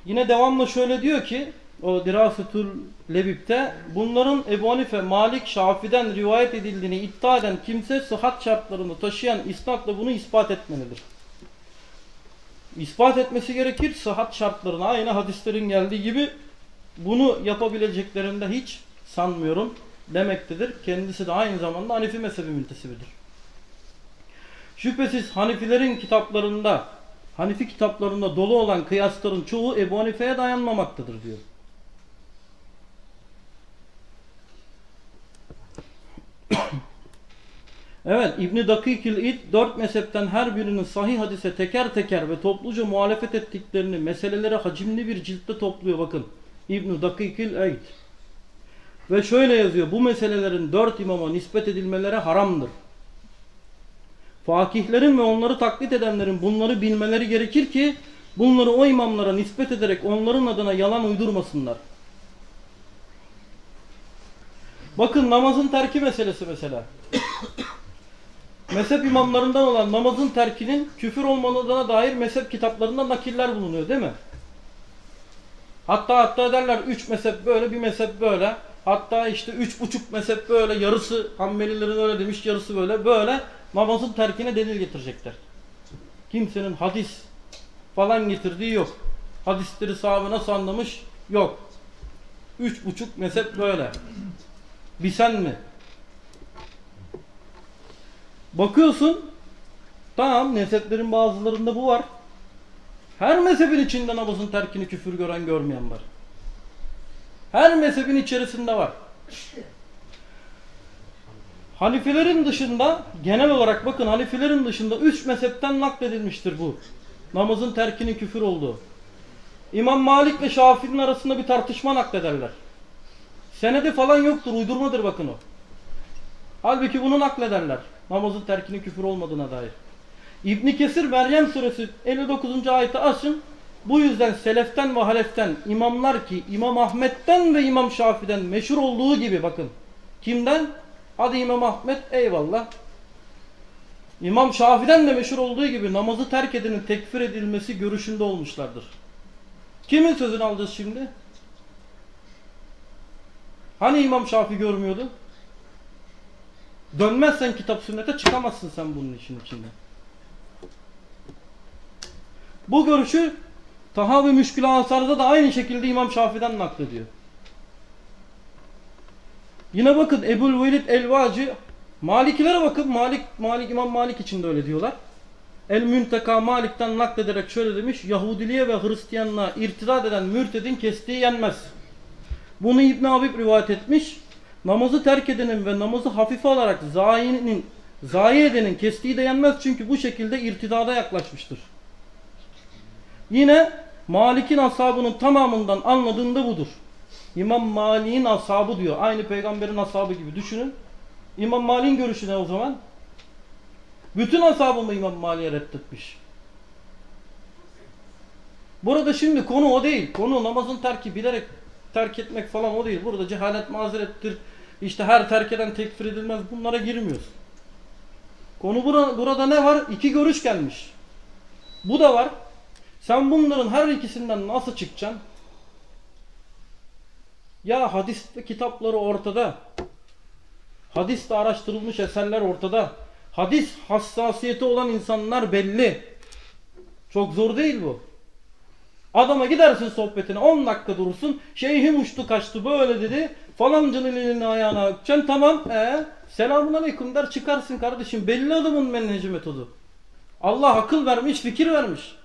yine devamlı şöyle diyor ki o Dirasetül Lebib'te bunların Ebu Hanife, Malik, Şafi'den rivayet edildiğini iddia eden kimse sıhhat şartlarını taşıyan isnatla bunu ispat etmelidir. İspat etmesi gerekir sıhhat şartlarına aynı hadislerin geldiği gibi bunu yapabileceklerinde hiç sanmıyorum demektedir. Kendisi de aynı zamanda Hanefi mezhebi müntesibidir. Şüphesiz Hanifilerin kitaplarında Hanifi kitaplarında dolu olan kıyasların çoğu Ebu Hanife'ye dayanmamaktadır diyor. evet İbn Dakikil İd dört mezhepten her birinin sahih hadise teker teker ve topluca muhalefet ettiklerini meseleleri hacimli bir ciltte topluyor bakın. İbn Dakikil İd. Ve şöyle yazıyor bu meselelerin dört imama nispet edilmeleri haramdır. Fakihlerin ve onları taklit edenlerin bunları bilmeleri gerekir ki bunları o imamlara nispet ederek onların adına yalan uydurmasınlar. Bakın namazın terki meselesi mesela. mezhep imamlarından olan namazın terkinin küfür olmadığına dair mezhep kitaplarında nakiller bulunuyor değil mi? Hatta hatta derler üç mezhep böyle bir mezhep böyle. Hatta işte üç buçuk mezhep böyle yarısı Hanbelilerin öyle demiş yarısı böyle böyle namazın terkine delil getirecekler. Kimsenin hadis falan getirdiği yok. Hadisleri sahabe nasıl anlamış? Yok. Üç buçuk mezhep böyle. Bir sen mi? Bakıyorsun tamam mezheplerin bazılarında bu var. Her mezhebin içinde namazın terkini küfür gören görmeyen var. Her mezhebin içerisinde var. Hanifilerin dışında genel olarak bakın Hanifilerin dışında üç mezhepten nakledilmiştir bu. Namazın terkinin küfür olduğu. İmam Malik ve Şafii'nin arasında bir tartışma naklederler. Senedi falan yoktur, uydurmadır bakın o. Halbuki bunu naklederler. Namazın terkinin küfür olmadığına dair. İbn Kesir Meryem suresi 59. ayeti açın. Bu yüzden seleften ve haleften imamlar ki İmam Ahmet'ten ve İmam Şafi'den meşhur olduğu gibi bakın. Kimden? Hadi İmam Ahmet eyvallah. İmam Şafi'den de meşhur olduğu gibi namazı terk edenin tekfir edilmesi görüşünde olmuşlardır. Kimin sözünü alacağız şimdi? Hani İmam Şafi görmüyordu? Dönmezsen kitap sünnete çıkamazsın sen bunun işin içinde. Bu görüşü Tahavi Müşkül Ansar'da da aynı şekilde İmam Şafi'den naklediyor. Yine bakın Ebul Velid Elvacı Malikilere bakın Malik, Malik İmam Malik için de öyle diyorlar. El Münteka Malik'ten naklederek şöyle demiş. Yahudiliğe ve Hristiyanlığa irtidat eden mürtedin kestiği yenmez. Bunu İbn Habib rivayet etmiş. Namazı terk edenin ve namazı hafife alarak zayinin, zayi edenin kestiği de yenmez çünkü bu şekilde irtidada yaklaşmıştır. Yine Malik'in ashabının tamamından anladığında budur. İmam Malik'in ashabı diyor. Aynı peygamberin ashabı gibi düşünün. İmam Malik'in görüşü ne o zaman? Bütün ashabımı İmam Malik'e reddetmiş. Burada şimdi konu o değil. Konu namazın terki bilerek terk etmek falan o değil. Burada cehalet mazerettir. İşte her terk eden tekfir edilmez. Bunlara girmiyoruz. Konu bura, burada ne var? İki görüş gelmiş. Bu da var. Sen bunların her ikisinden nasıl çıkacaksın? Ya hadis kitapları ortada. Hadiste araştırılmış eserler ortada. Hadis hassasiyeti olan insanlar belli. Çok zor değil bu. Adama gidersin sohbetine 10 dakika durursun. Şeyhim uçtu kaçtı böyle dedi. Falancının elini ayağına öpeceksin tamam. E, selamun aleyküm der çıkarsın kardeşim. Belli adamın menheci metodu. Allah akıl vermiş fikir vermiş.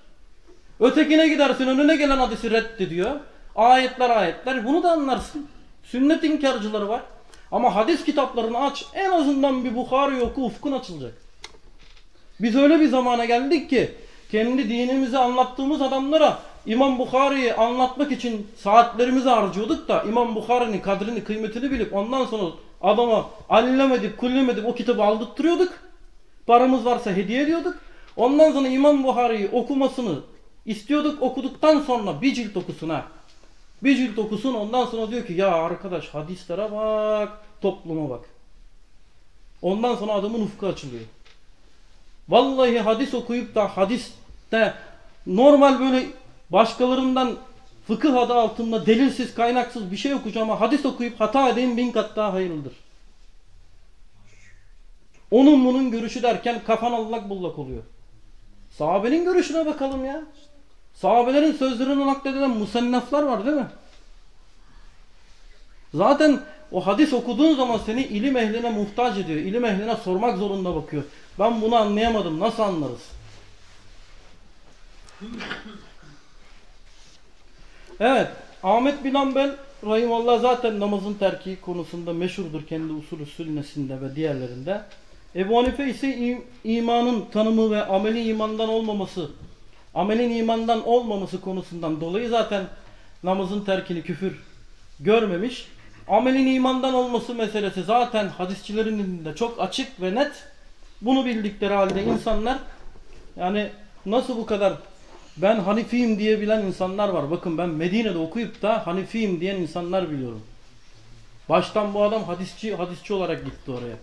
Ötekine gidersin önüne gelen hadisi reddediyor. Ayetler ayetler bunu da anlarsın. Sünnet inkarcıları var. Ama hadis kitaplarını aç en azından bir Bukhari oku ufkun açılacak. Biz öyle bir zamana geldik ki kendi dinimizi anlattığımız adamlara İmam Bukhari'yi anlatmak için saatlerimizi harcıyorduk da İmam Bukhari'nin kadrini kıymetini bilip ondan sonra adama allem edip o kitabı aldırttırıyorduk. Paramız varsa hediye ediyorduk. Ondan sonra İmam Bukhari'yi okumasını istiyorduk okuduktan sonra bir cilt okusun ha. Bir cilt okusun ondan sonra diyor ki ya arkadaş hadislere bak topluma bak. Ondan sonra adamın ufku açılıyor. Vallahi hadis okuyup da hadiste normal böyle başkalarından fıkıh adı altında delilsiz kaynaksız bir şey okuyacağım ama hadis okuyup hata edeyim bin kat daha hayırlıdır. Onun bunun görüşü derken kafan allak bullak oluyor. Sahabenin görüşüne bakalım ya. Sahabelerin sözlerini nakledilen musennefler var değil mi? Zaten o hadis okuduğun zaman seni ilim ehline muhtaç ediyor. İlim ehline sormak zorunda bakıyor. Ben bunu anlayamadım. Nasıl anlarız? Evet. Ahmet bin Hanbel Rahimallah zaten namazın terki konusunda meşhurdur kendi usulü sünnesinde ve diğerlerinde. Ebu Hanife ise im- imanın tanımı ve ameli imandan olmaması, amelin imandan olmaması konusundan dolayı zaten namazın terkini küfür görmemiş. Amelin imandan olması meselesi zaten hadisçilerin dilinde çok açık ve net. Bunu bildikleri halde insanlar yani nasıl bu kadar ben Hanifiyim diyebilen insanlar var. Bakın ben Medine'de okuyup da Hanifiyim diyen insanlar biliyorum. Baştan bu adam hadisçi hadisçi olarak gitti oraya.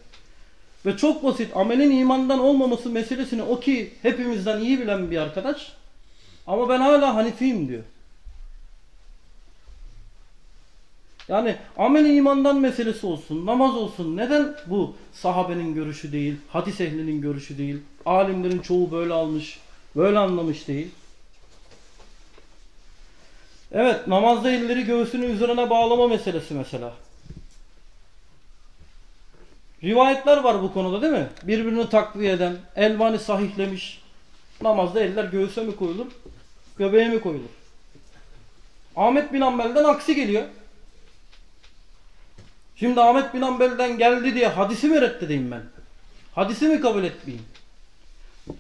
Ve çok basit amelin imandan olmaması meselesini o ki hepimizden iyi bilen bir arkadaş ama ben hala Hanifiyim diyor. Yani amel imandan meselesi olsun, namaz olsun. Neden bu sahabenin görüşü değil, hadis ehlinin görüşü değil? Alimlerin çoğu böyle almış. Böyle anlamış değil. Evet namazda elleri göğsünün üzerine bağlama meselesi mesela. Rivayetler var bu konuda değil mi? Birbirini takviye eden, elvanı sahihlemiş. Namazda eller göğüse mi koyulur, göbeğe mi koyulur? Ahmet bin Hanbel'den aksi geliyor. Şimdi Ahmet bin Hanbel'den geldi diye hadisi mi reddedeyim ben? Hadisi mi kabul etmeyeyim?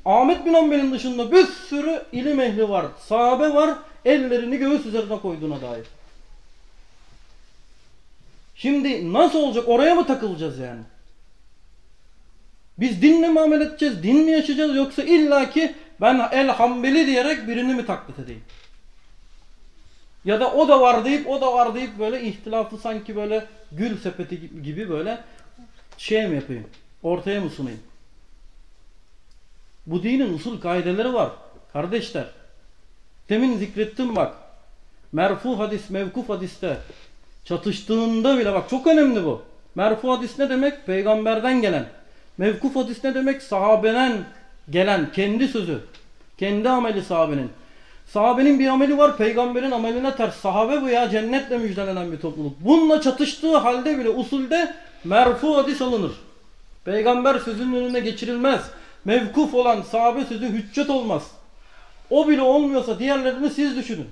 Ahmet bin Hanbel'in dışında bir sürü ilim ehli var, sahabe var, ellerini göğüs üzerine koyduğuna dair. Şimdi nasıl olacak? Oraya mı takılacağız yani? Biz dinle mi amel edeceğiz, din mi yaşayacağız yoksa illaki ben el hambeli diyerek birini mi taklit edeyim? Ya da o da var deyip o da var deyip böyle ihtilafı sanki böyle gül sepeti gibi böyle şey mi yapayım? Ortaya mı sunayım? Bu dinin usul kaideleri var. Kardeşler. Demin zikrettim bak. Merfu hadis, mevkuf hadiste çatıştığında bile bak çok önemli bu. Merfu hadis ne demek? Peygamberden gelen. Mevkuf hadis ne demek? Sahabeden gelen kendi sözü. Kendi ameli sahabenin. Sahabenin bir ameli var, peygamberin ameline ters. Sahabe bu ya cennetle müjdelenen bir topluluk. Bununla çatıştığı halde bile usulde merfu hadis alınır. Peygamber sözünün önüne geçirilmez. Mevkuf olan sahabe sözü hüccet olmaz. O bile olmuyorsa diğerlerini siz düşünün.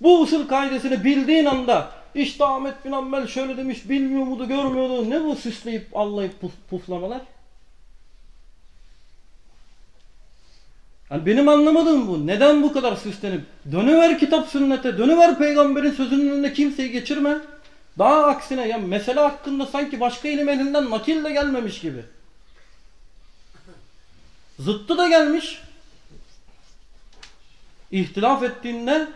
Bu usul kaidesini bildiğin anda işte Ahmet bin Hanbel şöyle demiş bilmiyor muydu görmüyordu ne bu süsleyip allayıp puf, puflamalar? Yani benim anlamadığım bu. Neden bu kadar süslenip? Dönüver kitap sünnete, dönüver peygamberin sözünün önüne kimseyi geçirme. Daha aksine ya mesele hakkında sanki başka ilim elinden nakil de gelmemiş gibi. Zıttı da gelmiş. İhtilaf ettiğinde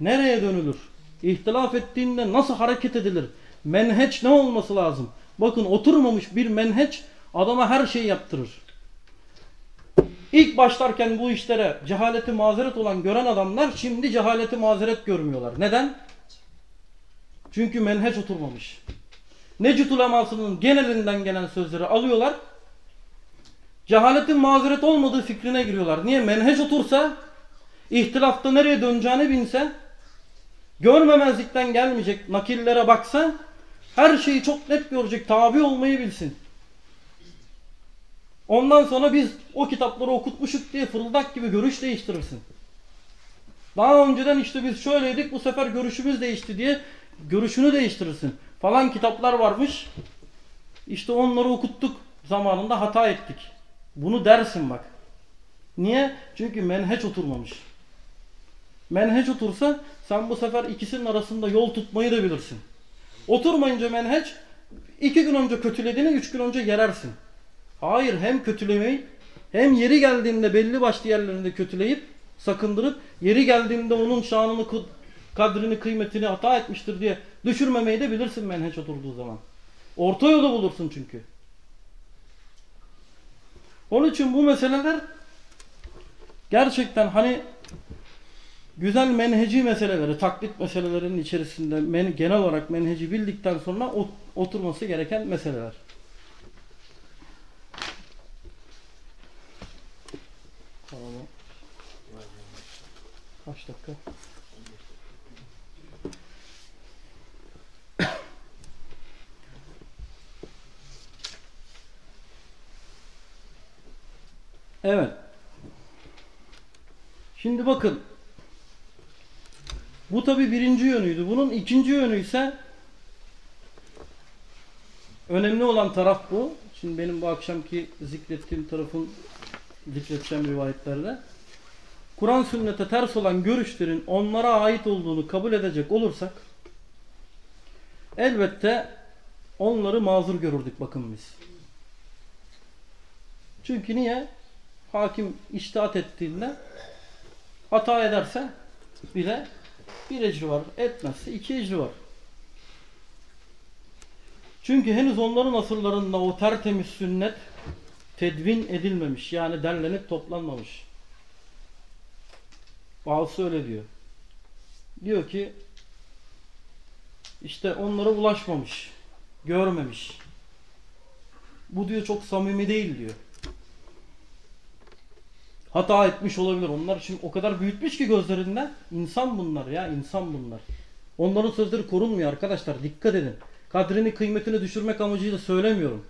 nereye dönülür? İhtilaf ettiğinde nasıl hareket edilir? Menheç ne olması lazım? Bakın oturmamış bir menheç adama her şeyi yaptırır. İlk başlarken bu işlere cehaleti mazeret olan gören adamlar şimdi cehaleti mazeret görmüyorlar. Neden? Çünkü menheç oturmamış. Necid ulemasının genelinden gelen sözleri alıyorlar. Cehaletin mazeret olmadığı fikrine giriyorlar. Niye? Menheç otursa, ihtilafta nereye döneceğini bilse, görmemezlikten gelmeyecek nakillere baksa, her şeyi çok net görecek, tabi olmayı bilsin. Ondan sonra biz o kitapları okutmuşuk diye fırıldak gibi görüş değiştirirsin. Daha önceden işte biz şöyleydik bu sefer görüşümüz değişti diye görüşünü değiştirirsin. Falan kitaplar varmış. İşte onları okuttuk zamanında hata ettik. Bunu dersin bak. Niye? Çünkü menheç oturmamış. Menheç otursa sen bu sefer ikisinin arasında yol tutmayı da bilirsin. Oturmayınca menheç iki gün önce kötülediğini üç gün önce yerersin. Hayır hem kötülemeyi hem yeri geldiğinde belli başlı yerlerinde kötüleyip sakındırıp yeri geldiğinde onun şanını kadrini kıymetini hata etmiştir diye düşürmemeyi de bilirsin menheç oturduğu zaman. Orta yolu bulursun çünkü. Onun için bu meseleler gerçekten hani güzel menheci meseleleri, taklit meselelerinin içerisinde men- genel olarak menheci bildikten sonra ot- oturması gereken meseleler. Tamam. Kaç dakika? Evet. Şimdi bakın. Bu tabi birinci yönüydü. Bunun ikinci yönü ise önemli olan taraf bu. Şimdi benim bu akşamki zikrettiğim tarafın zikredeceğim rivayetlerde. Kur'an sünnete ters olan görüşlerin onlara ait olduğunu kabul edecek olursak elbette onları mazur görürdük bakın biz. Çünkü niye? Hakim iştihat ettiğinde hata ederse bile bir ecri var. Etmezse iki ecri var. Çünkü henüz onların asırlarında o tertemiz sünnet tedvin edilmemiş. Yani derlenip toplanmamış. Bazısı öyle diyor. Diyor ki işte onlara ulaşmamış. Görmemiş. Bu diyor çok samimi değil diyor. hata etmiş olabilir. Onlar şimdi o kadar büyütmüş ki gözlerinden. İnsan bunlar ya insan bunlar. Onların sözleri korunmuyor arkadaşlar. Dikkat edin. Kadrini kıymetini düşürmek amacıyla söylemiyorum.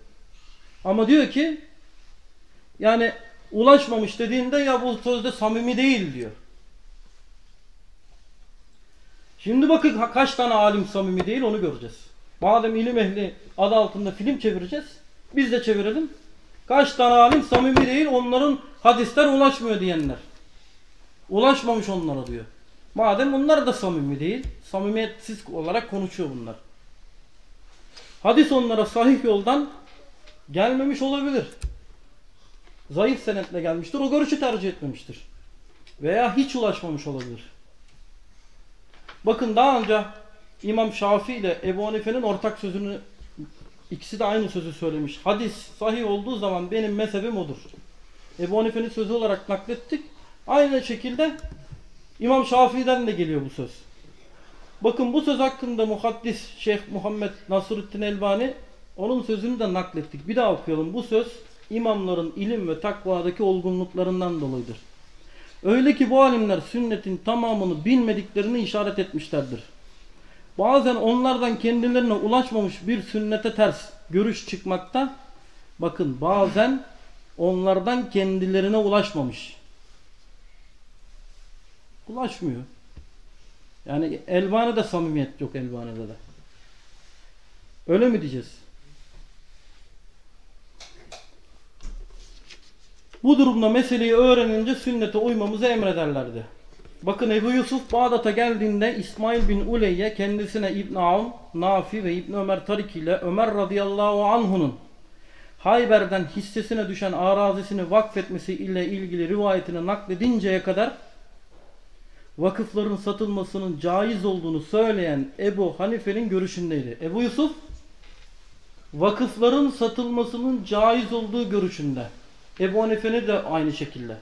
Ama diyor ki yani ulaşmamış dediğinde ya bu sözde samimi değil diyor. Şimdi bakın kaç tane alim samimi değil onu göreceğiz. Madem ilim ehli adı altında film çevireceğiz. Biz de çevirelim. Kaç tane alim samimi değil onların hadisler ulaşmıyor diyenler. Ulaşmamış onlara diyor. Madem bunlar da samimi değil, samimiyetsiz olarak konuşuyor bunlar. Hadis onlara sahih yoldan gelmemiş olabilir. Zayıf senetle gelmiştir. O görüşü tercih etmemiştir. Veya hiç ulaşmamış olabilir. Bakın daha önce İmam Şafii ile Ebu Hanife'nin ortak sözünü ikisi de aynı sözü söylemiş. Hadis sahih olduğu zaman benim mezhebim odur. Ebu Hanife'nin sözü olarak naklettik. Aynı şekilde İmam Şafii'den de geliyor bu söz. Bakın bu söz hakkında muhaddis Şeyh Muhammed Nasruddin Elbani onun sözünü de naklettik. Bir daha okuyalım. Bu söz imamların ilim ve takvadaki olgunluklarından dolayıdır. Öyle ki bu alimler sünnetin tamamını bilmediklerini işaret etmişlerdir. Bazen onlardan kendilerine ulaşmamış bir sünnete ters görüş çıkmakta. Bakın bazen onlardan kendilerine ulaşmamış. Ulaşmıyor. Yani Elbane'de samimiyet yok Elbane'de de. Öyle mi diyeceğiz? Bu durumda meseleyi öğrenince sünnete uymamızı emrederlerdi. Bakın Ebu Yusuf Bağdat'a geldiğinde İsmail bin Uleyye kendisine İbn Avn, Nafi ve İbn Ömer Tarik ile Ömer radıyallahu anhu'nun Hayber'den hissesine düşen arazisini vakfetmesi ile ilgili rivayetini nakledinceye kadar vakıfların satılmasının caiz olduğunu söyleyen Ebu Hanife'nin görüşündeydi. Ebu Yusuf vakıfların satılmasının caiz olduğu görüşünde. Ebu Hanife'nin de aynı şekilde.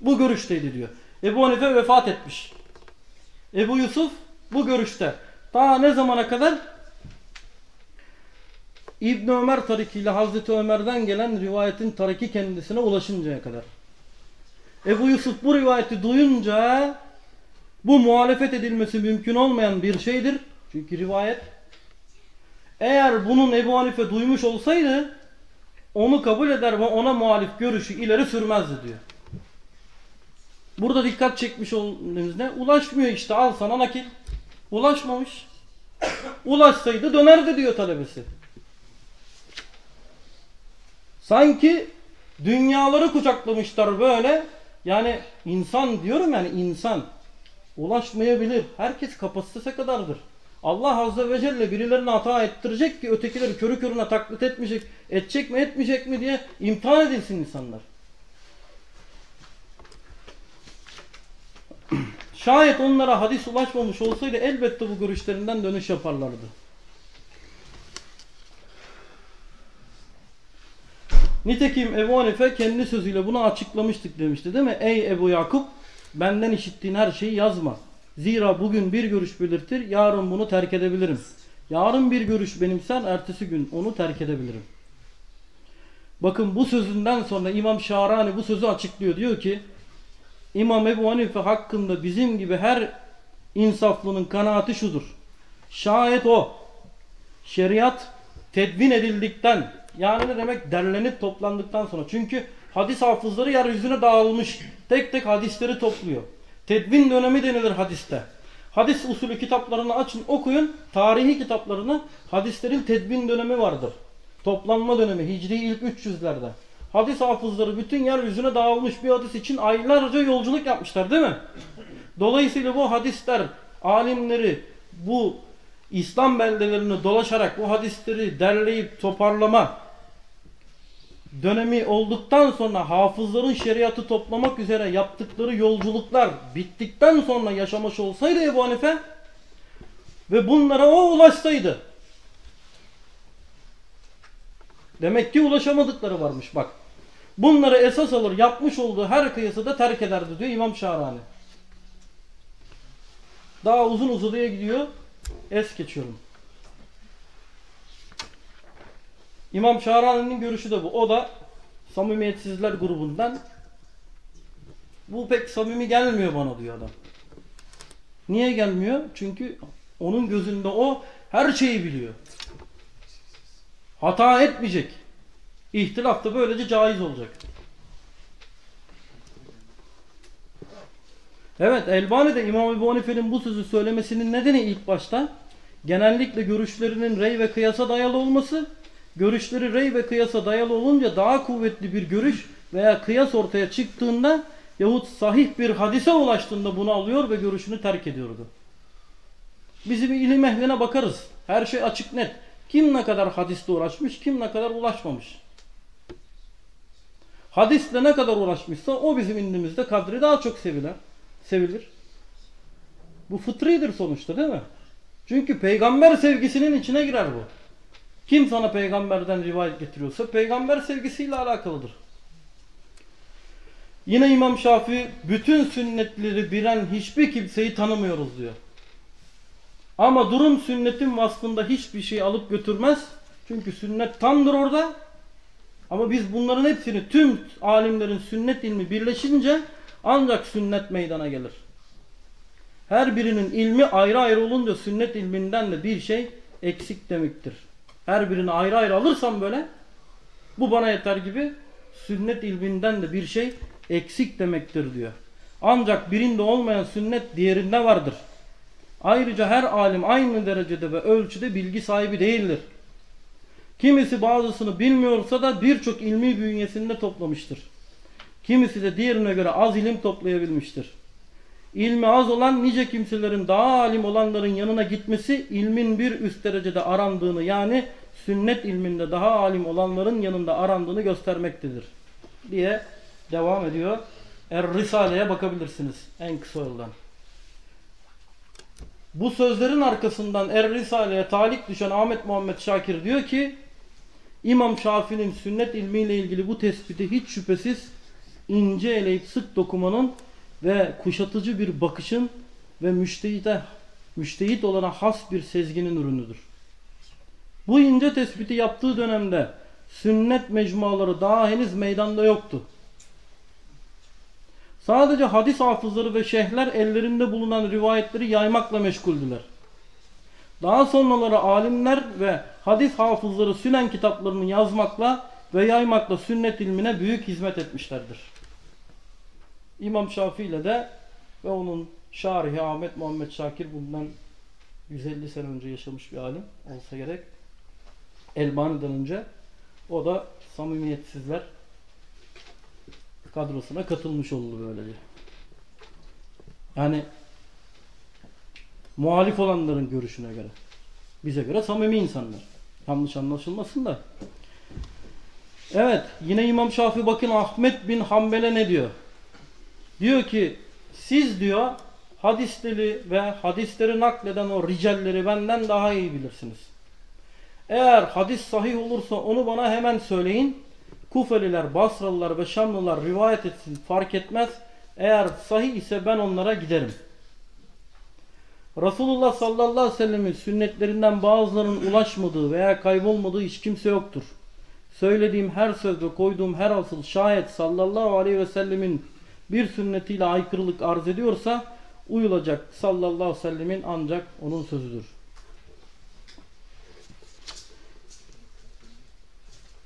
Bu görüşteydi diyor. Ebu Hanife vefat etmiş. Ebu Yusuf bu görüşte. Ta ne zamana kadar? İbn Ömer tarikiyle Hazreti Ömer'den gelen rivayetin tariki kendisine ulaşıncaya kadar. Ebu Yusuf bu rivayeti duyunca bu muhalefet edilmesi mümkün olmayan bir şeydir. Çünkü rivayet eğer bunun Ebu Hanife duymuş olsaydı onu kabul eder ve ona muhalif görüşü ileri sürmezdi diyor. Burada dikkat çekmiş olduğumuz ne? Ulaşmıyor işte al sana nakil. Ulaşmamış. Ulaşsaydı dönerdi diyor talebesi. Sanki dünyaları kucaklamışlar böyle. Yani insan diyorum yani insan ulaşmayabilir. Herkes kapasitesi kadardır. Allah Azze ve Celle birilerine hata ettirecek ki ötekileri körü körüne taklit etmeyecek, edecek mi etmeyecek mi diye imtihan edilsin insanlar. Şayet onlara hadis ulaşmamış olsaydı elbette bu görüşlerinden dönüş yaparlardı. Nitekim Ebu Hanife kendi sözüyle bunu açıklamıştık demişti değil mi? Ey Ebu Yakup benden işittiğin her şeyi yazma. Zira bugün bir görüş belirtir, yarın bunu terk edebilirim. Yarın bir görüş benimsen, ertesi gün onu terk edebilirim. Bakın bu sözünden sonra İmam Şahrani bu sözü açıklıyor. Diyor ki İmam Ebu Hanife hakkında bizim gibi her insaflının kanaati şudur. Şayet o şeriat tedvin edildikten yani ne demek derlenip toplandıktan sonra çünkü hadis hafızları yeryüzüne dağılmış tek tek hadisleri topluyor. Tedvin dönemi denilir hadiste. Hadis usulü kitaplarını açın okuyun. Tarihi kitaplarını hadislerin tedvin dönemi vardır. Toplanma dönemi Hicri ilk 300'lerde. Hadis hafızları bütün yeryüzüne dağılmış bir hadis için aylarca yolculuk yapmışlar değil mi? Dolayısıyla bu hadisler alimleri bu İslam beldelerini dolaşarak bu hadisleri derleyip toparlama dönemi olduktan sonra hafızların şeriatı toplamak üzere yaptıkları yolculuklar bittikten sonra yaşamış olsaydı Ebu Hanife ve bunlara o ulaşsaydı demek ki ulaşamadıkları varmış bak. Bunları esas alır yapmış olduğu her kıyası da terk ederdi diyor İmam Şahrani. Daha uzun uzadıya gidiyor. Es geçiyorum. İmam Şahrani'nin görüşü de bu. O da samimiyetsizler grubundan Bu pek samimi gelmiyor bana diyor adam. Niye gelmiyor? Çünkü onun gözünde o her şeyi biliyor. Hata etmeyecek. İhtilaf da böylece caiz olacak. Evet Elbani de İmam Ebu Hanife'nin bu sözü söylemesinin nedeni ilk başta genellikle görüşlerinin rey ve kıyasa dayalı olması, görüşleri rey ve kıyasa dayalı olunca daha kuvvetli bir görüş veya kıyas ortaya çıktığında yahut sahih bir hadise ulaştığında bunu alıyor ve görüşünü terk ediyordu. Bizim ilim ehline bakarız. Her şey açık net. Kim ne kadar hadiste uğraşmış, kim ne kadar ulaşmamış. Hadisle ne kadar uğraşmışsa o bizim indimizde kadri daha çok sevilir. Sevilir. Bu fıtridir sonuçta değil mi? Çünkü peygamber sevgisinin içine girer bu. Kim sana peygamberden rivayet getiriyorsa peygamber sevgisiyle alakalıdır. Yine İmam Şafii bütün sünnetleri bilen hiçbir kimseyi tanımıyoruz diyor. Ama durum sünnetin vasfında hiçbir şey alıp götürmez. Çünkü sünnet tamdır orada. Ama biz bunların hepsini tüm alimlerin sünnet ilmi birleşince ancak sünnet meydana gelir. Her birinin ilmi ayrı ayrı olunca sünnet ilminden de bir şey eksik demektir. Her birini ayrı ayrı alırsam böyle bu bana yeter gibi sünnet ilminden de bir şey eksik demektir diyor. Ancak birinde olmayan sünnet diğerinde vardır. Ayrıca her alim aynı derecede ve ölçüde bilgi sahibi değildir. Kimisi bazısını bilmiyorsa da birçok ilmi bünyesinde toplamıştır. Kimisi de diğerine göre az ilim toplayabilmiştir. İlmi az olan nice kimselerin daha alim olanların yanına gitmesi ilmin bir üst derecede arandığını yani sünnet ilminde daha alim olanların yanında arandığını göstermektedir. Diye devam ediyor. Er Risale'ye bakabilirsiniz en kısa yoldan. Bu sözlerin arkasından Er Risale'ye talik düşen Ahmet Muhammed Şakir diyor ki İmam Şafii'nin sünnet ilmiyle ilgili bu tespiti hiç şüphesiz ince eleyip sık dokumanın ve kuşatıcı bir bakışın ve müştehide, müştehit olana has bir sezginin ürünüdür. Bu ince tespiti yaptığı dönemde sünnet mecmuaları daha henüz meydanda yoktu. Sadece hadis hafızları ve şeyhler ellerinde bulunan rivayetleri yaymakla meşguldüler. Daha sonraları alimler ve hadis hafızları sünen kitaplarını yazmakla ve yaymakla sünnet ilmine büyük hizmet etmişlerdir. İmam Şafii ile de ve onun şarihi Ahmet Muhammed Şakir bundan 150 sene önce yaşamış bir alim olsa gerek. Elbani'den önce o da samimiyetsizler kadrosuna katılmış oldu böylece. Yani muhalif olanların görüşüne göre. Bize göre samimi insanlar. Yanlış anlaşılmasın da. Evet yine İmam Şafii bakın Ahmet bin Hanbel'e ne diyor? Diyor ki siz diyor hadisleri ve hadisleri nakleden o ricalleri benden daha iyi bilirsiniz. Eğer hadis sahih olursa onu bana hemen söyleyin. Kufeliler, Basralılar ve Şamlılar rivayet etsin fark etmez. Eğer sahih ise ben onlara giderim. Resulullah sallallahu aleyhi ve sellemin sünnetlerinden bazılarının ulaşmadığı veya kaybolmadığı hiç kimse yoktur. Söylediğim her söz ve koyduğum her asıl şayet sallallahu aleyhi ve sellemin bir sünnetiyle aykırılık arz ediyorsa uyulacak sallallahu aleyhi ve sellemin ancak onun sözüdür.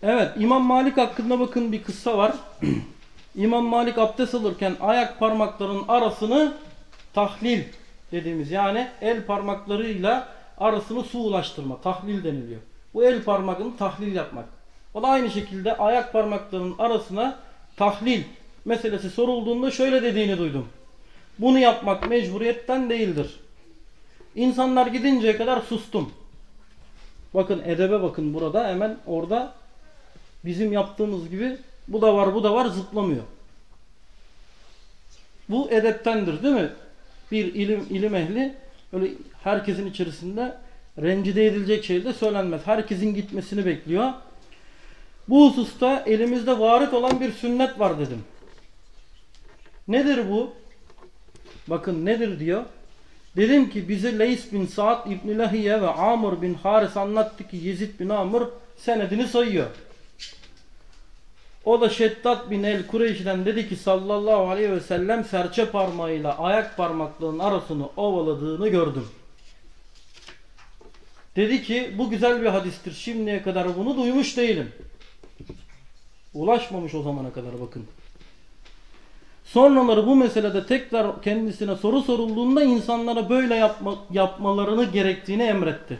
Evet İmam Malik hakkında bakın bir kıssa var. İmam Malik abdest alırken ayak parmaklarının arasını tahlil dediğimiz yani el parmaklarıyla arasını su ulaştırma. Tahlil deniliyor. Bu el parmağını tahlil yapmak. O da aynı şekilde ayak parmaklarının arasına tahlil meselesi sorulduğunda şöyle dediğini duydum. Bunu yapmak mecburiyetten değildir. İnsanlar gidinceye kadar sustum. Bakın edebe bakın burada hemen orada bizim yaptığımız gibi bu da var bu da var zıplamıyor. Bu edeptendir değil mi? Bir ilim ilim ehli öyle herkesin içerisinde rencide edilecek şekilde söylenmez. Herkesin gitmesini bekliyor. Bu hususta elimizde varit olan bir sünnet var dedim. Nedir bu? Bakın nedir diyor. Dedim ki bize Leys bin Sa'd İbn Lahiye ve Amr bin Haris anlattı ki Yezid bin Amr senedini sayıyor. O da Şeddat bin el Kureyş'den dedi ki sallallahu aleyhi ve sellem serçe parmağıyla ayak parmaklarının arasını ovaladığını gördüm. Dedi ki bu güzel bir hadistir. Şimdiye kadar bunu duymuş değilim. Ulaşmamış o zamana kadar bakın. Sonraları bu meselede tekrar kendisine soru sorulduğunda insanlara böyle yapma, yapmalarını gerektiğini emretti.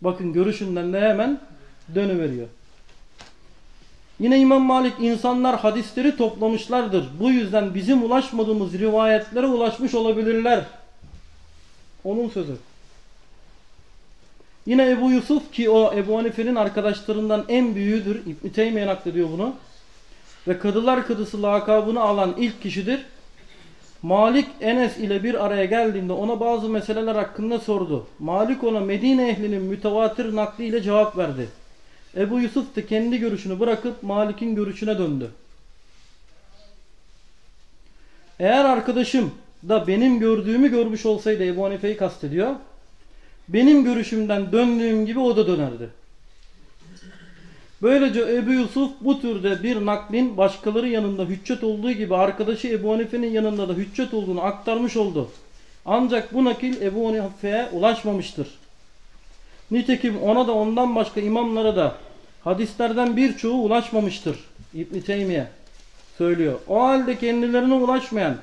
Bakın görüşünden de hemen dönüveriyor. Yine İmam Malik insanlar hadisleri toplamışlardır. Bu yüzden bizim ulaşmadığımız rivayetlere ulaşmış olabilirler. Onun sözü. Yine Ebu Yusuf ki o Ebu Hanife'nin arkadaşlarından en büyüğüdür. İbn-i naklediyor bunu. Ve Kadılar Kadısı lakabını alan ilk kişidir. Malik Enes ile bir araya geldiğinde ona bazı meseleler hakkında sordu. Malik ona Medine ehlinin mütevatir nakliyle cevap verdi. Ebu Yusuf da kendi görüşünü bırakıp Malik'in görüşüne döndü. Eğer arkadaşım da benim gördüğümü görmüş olsaydı Ebu Hanife'yi kastediyor. Benim görüşümden döndüğüm gibi o da dönerdi. Böylece Ebu Yusuf bu türde bir naklin başkaları yanında hüccet olduğu gibi arkadaşı Ebu Hanife'nin yanında da hüccet olduğunu aktarmış oldu. Ancak bu nakil Ebu Hanife'ye ulaşmamıştır. Nitekim ona da ondan başka imamlara da hadislerden birçoğu ulaşmamıştır. İbn Teymiye söylüyor. O halde kendilerine ulaşmayan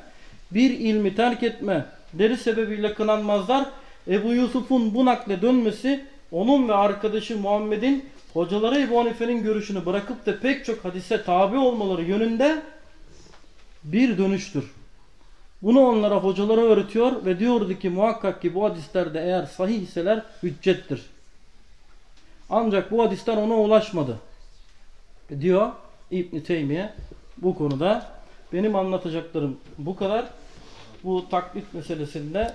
bir ilmi terk etme deri sebebiyle kınanmazlar. Ebu Yusuf'un bu nakle dönmesi onun ve arkadaşı Muhammed'in hocaları Ebu Hanife'nin görüşünü bırakıp da pek çok hadise tabi olmaları yönünde bir dönüştür. Bunu onlara hocalara öğretiyor ve diyordu ki muhakkak ki bu hadislerde eğer sahih iseler hüccettir. Ancak bu hadisler ona ulaşmadı. Diyor İbn Teymiye bu konuda. Benim anlatacaklarım bu kadar. Bu taklit meselesinde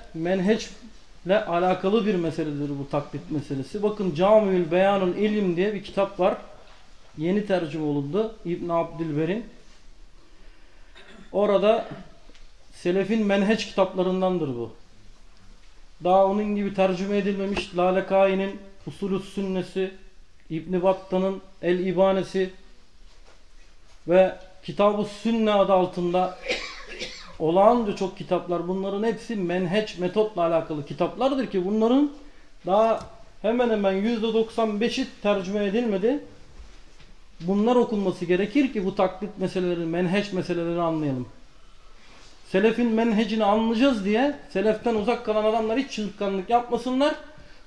menheçle alakalı bir meseledir bu taklit meselesi. Bakın Camiül Beyanul İlim diye bir kitap var. Yeni tercüme olundu İbn Abdülber'in. Orada Selefin menheç kitaplarındandır bu. Daha onun gibi tercüme edilmemiş Lalekai'nin Usulü Sünnesi, İbn Battah'ın El İbanesi ve Kitab-ı Sünne adı altında olağanca çok kitaplar. Bunların hepsi menheç metotla alakalı kitaplardır ki bunların daha hemen hemen %95'i tercüme edilmedi. Bunlar okunması gerekir ki bu taklit meselelerini, menheç meselelerini anlayalım. Selefin menhecini anlayacağız diye seleften uzak kalan adamlar hiç çırtkanlık yapmasınlar.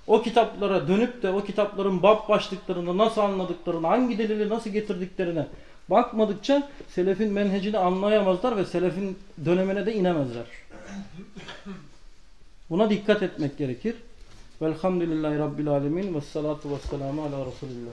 O kitaplara dönüp de o kitapların bab başlıklarını nasıl anladıklarını, hangi delili nasıl getirdiklerine bakmadıkça selefin menhecini anlayamazlar ve selefin dönemine de inemezler. Buna dikkat etmek gerekir. Velhamdülillahi Rabbil Alemin ve salatu ve selamu ala Resulillah.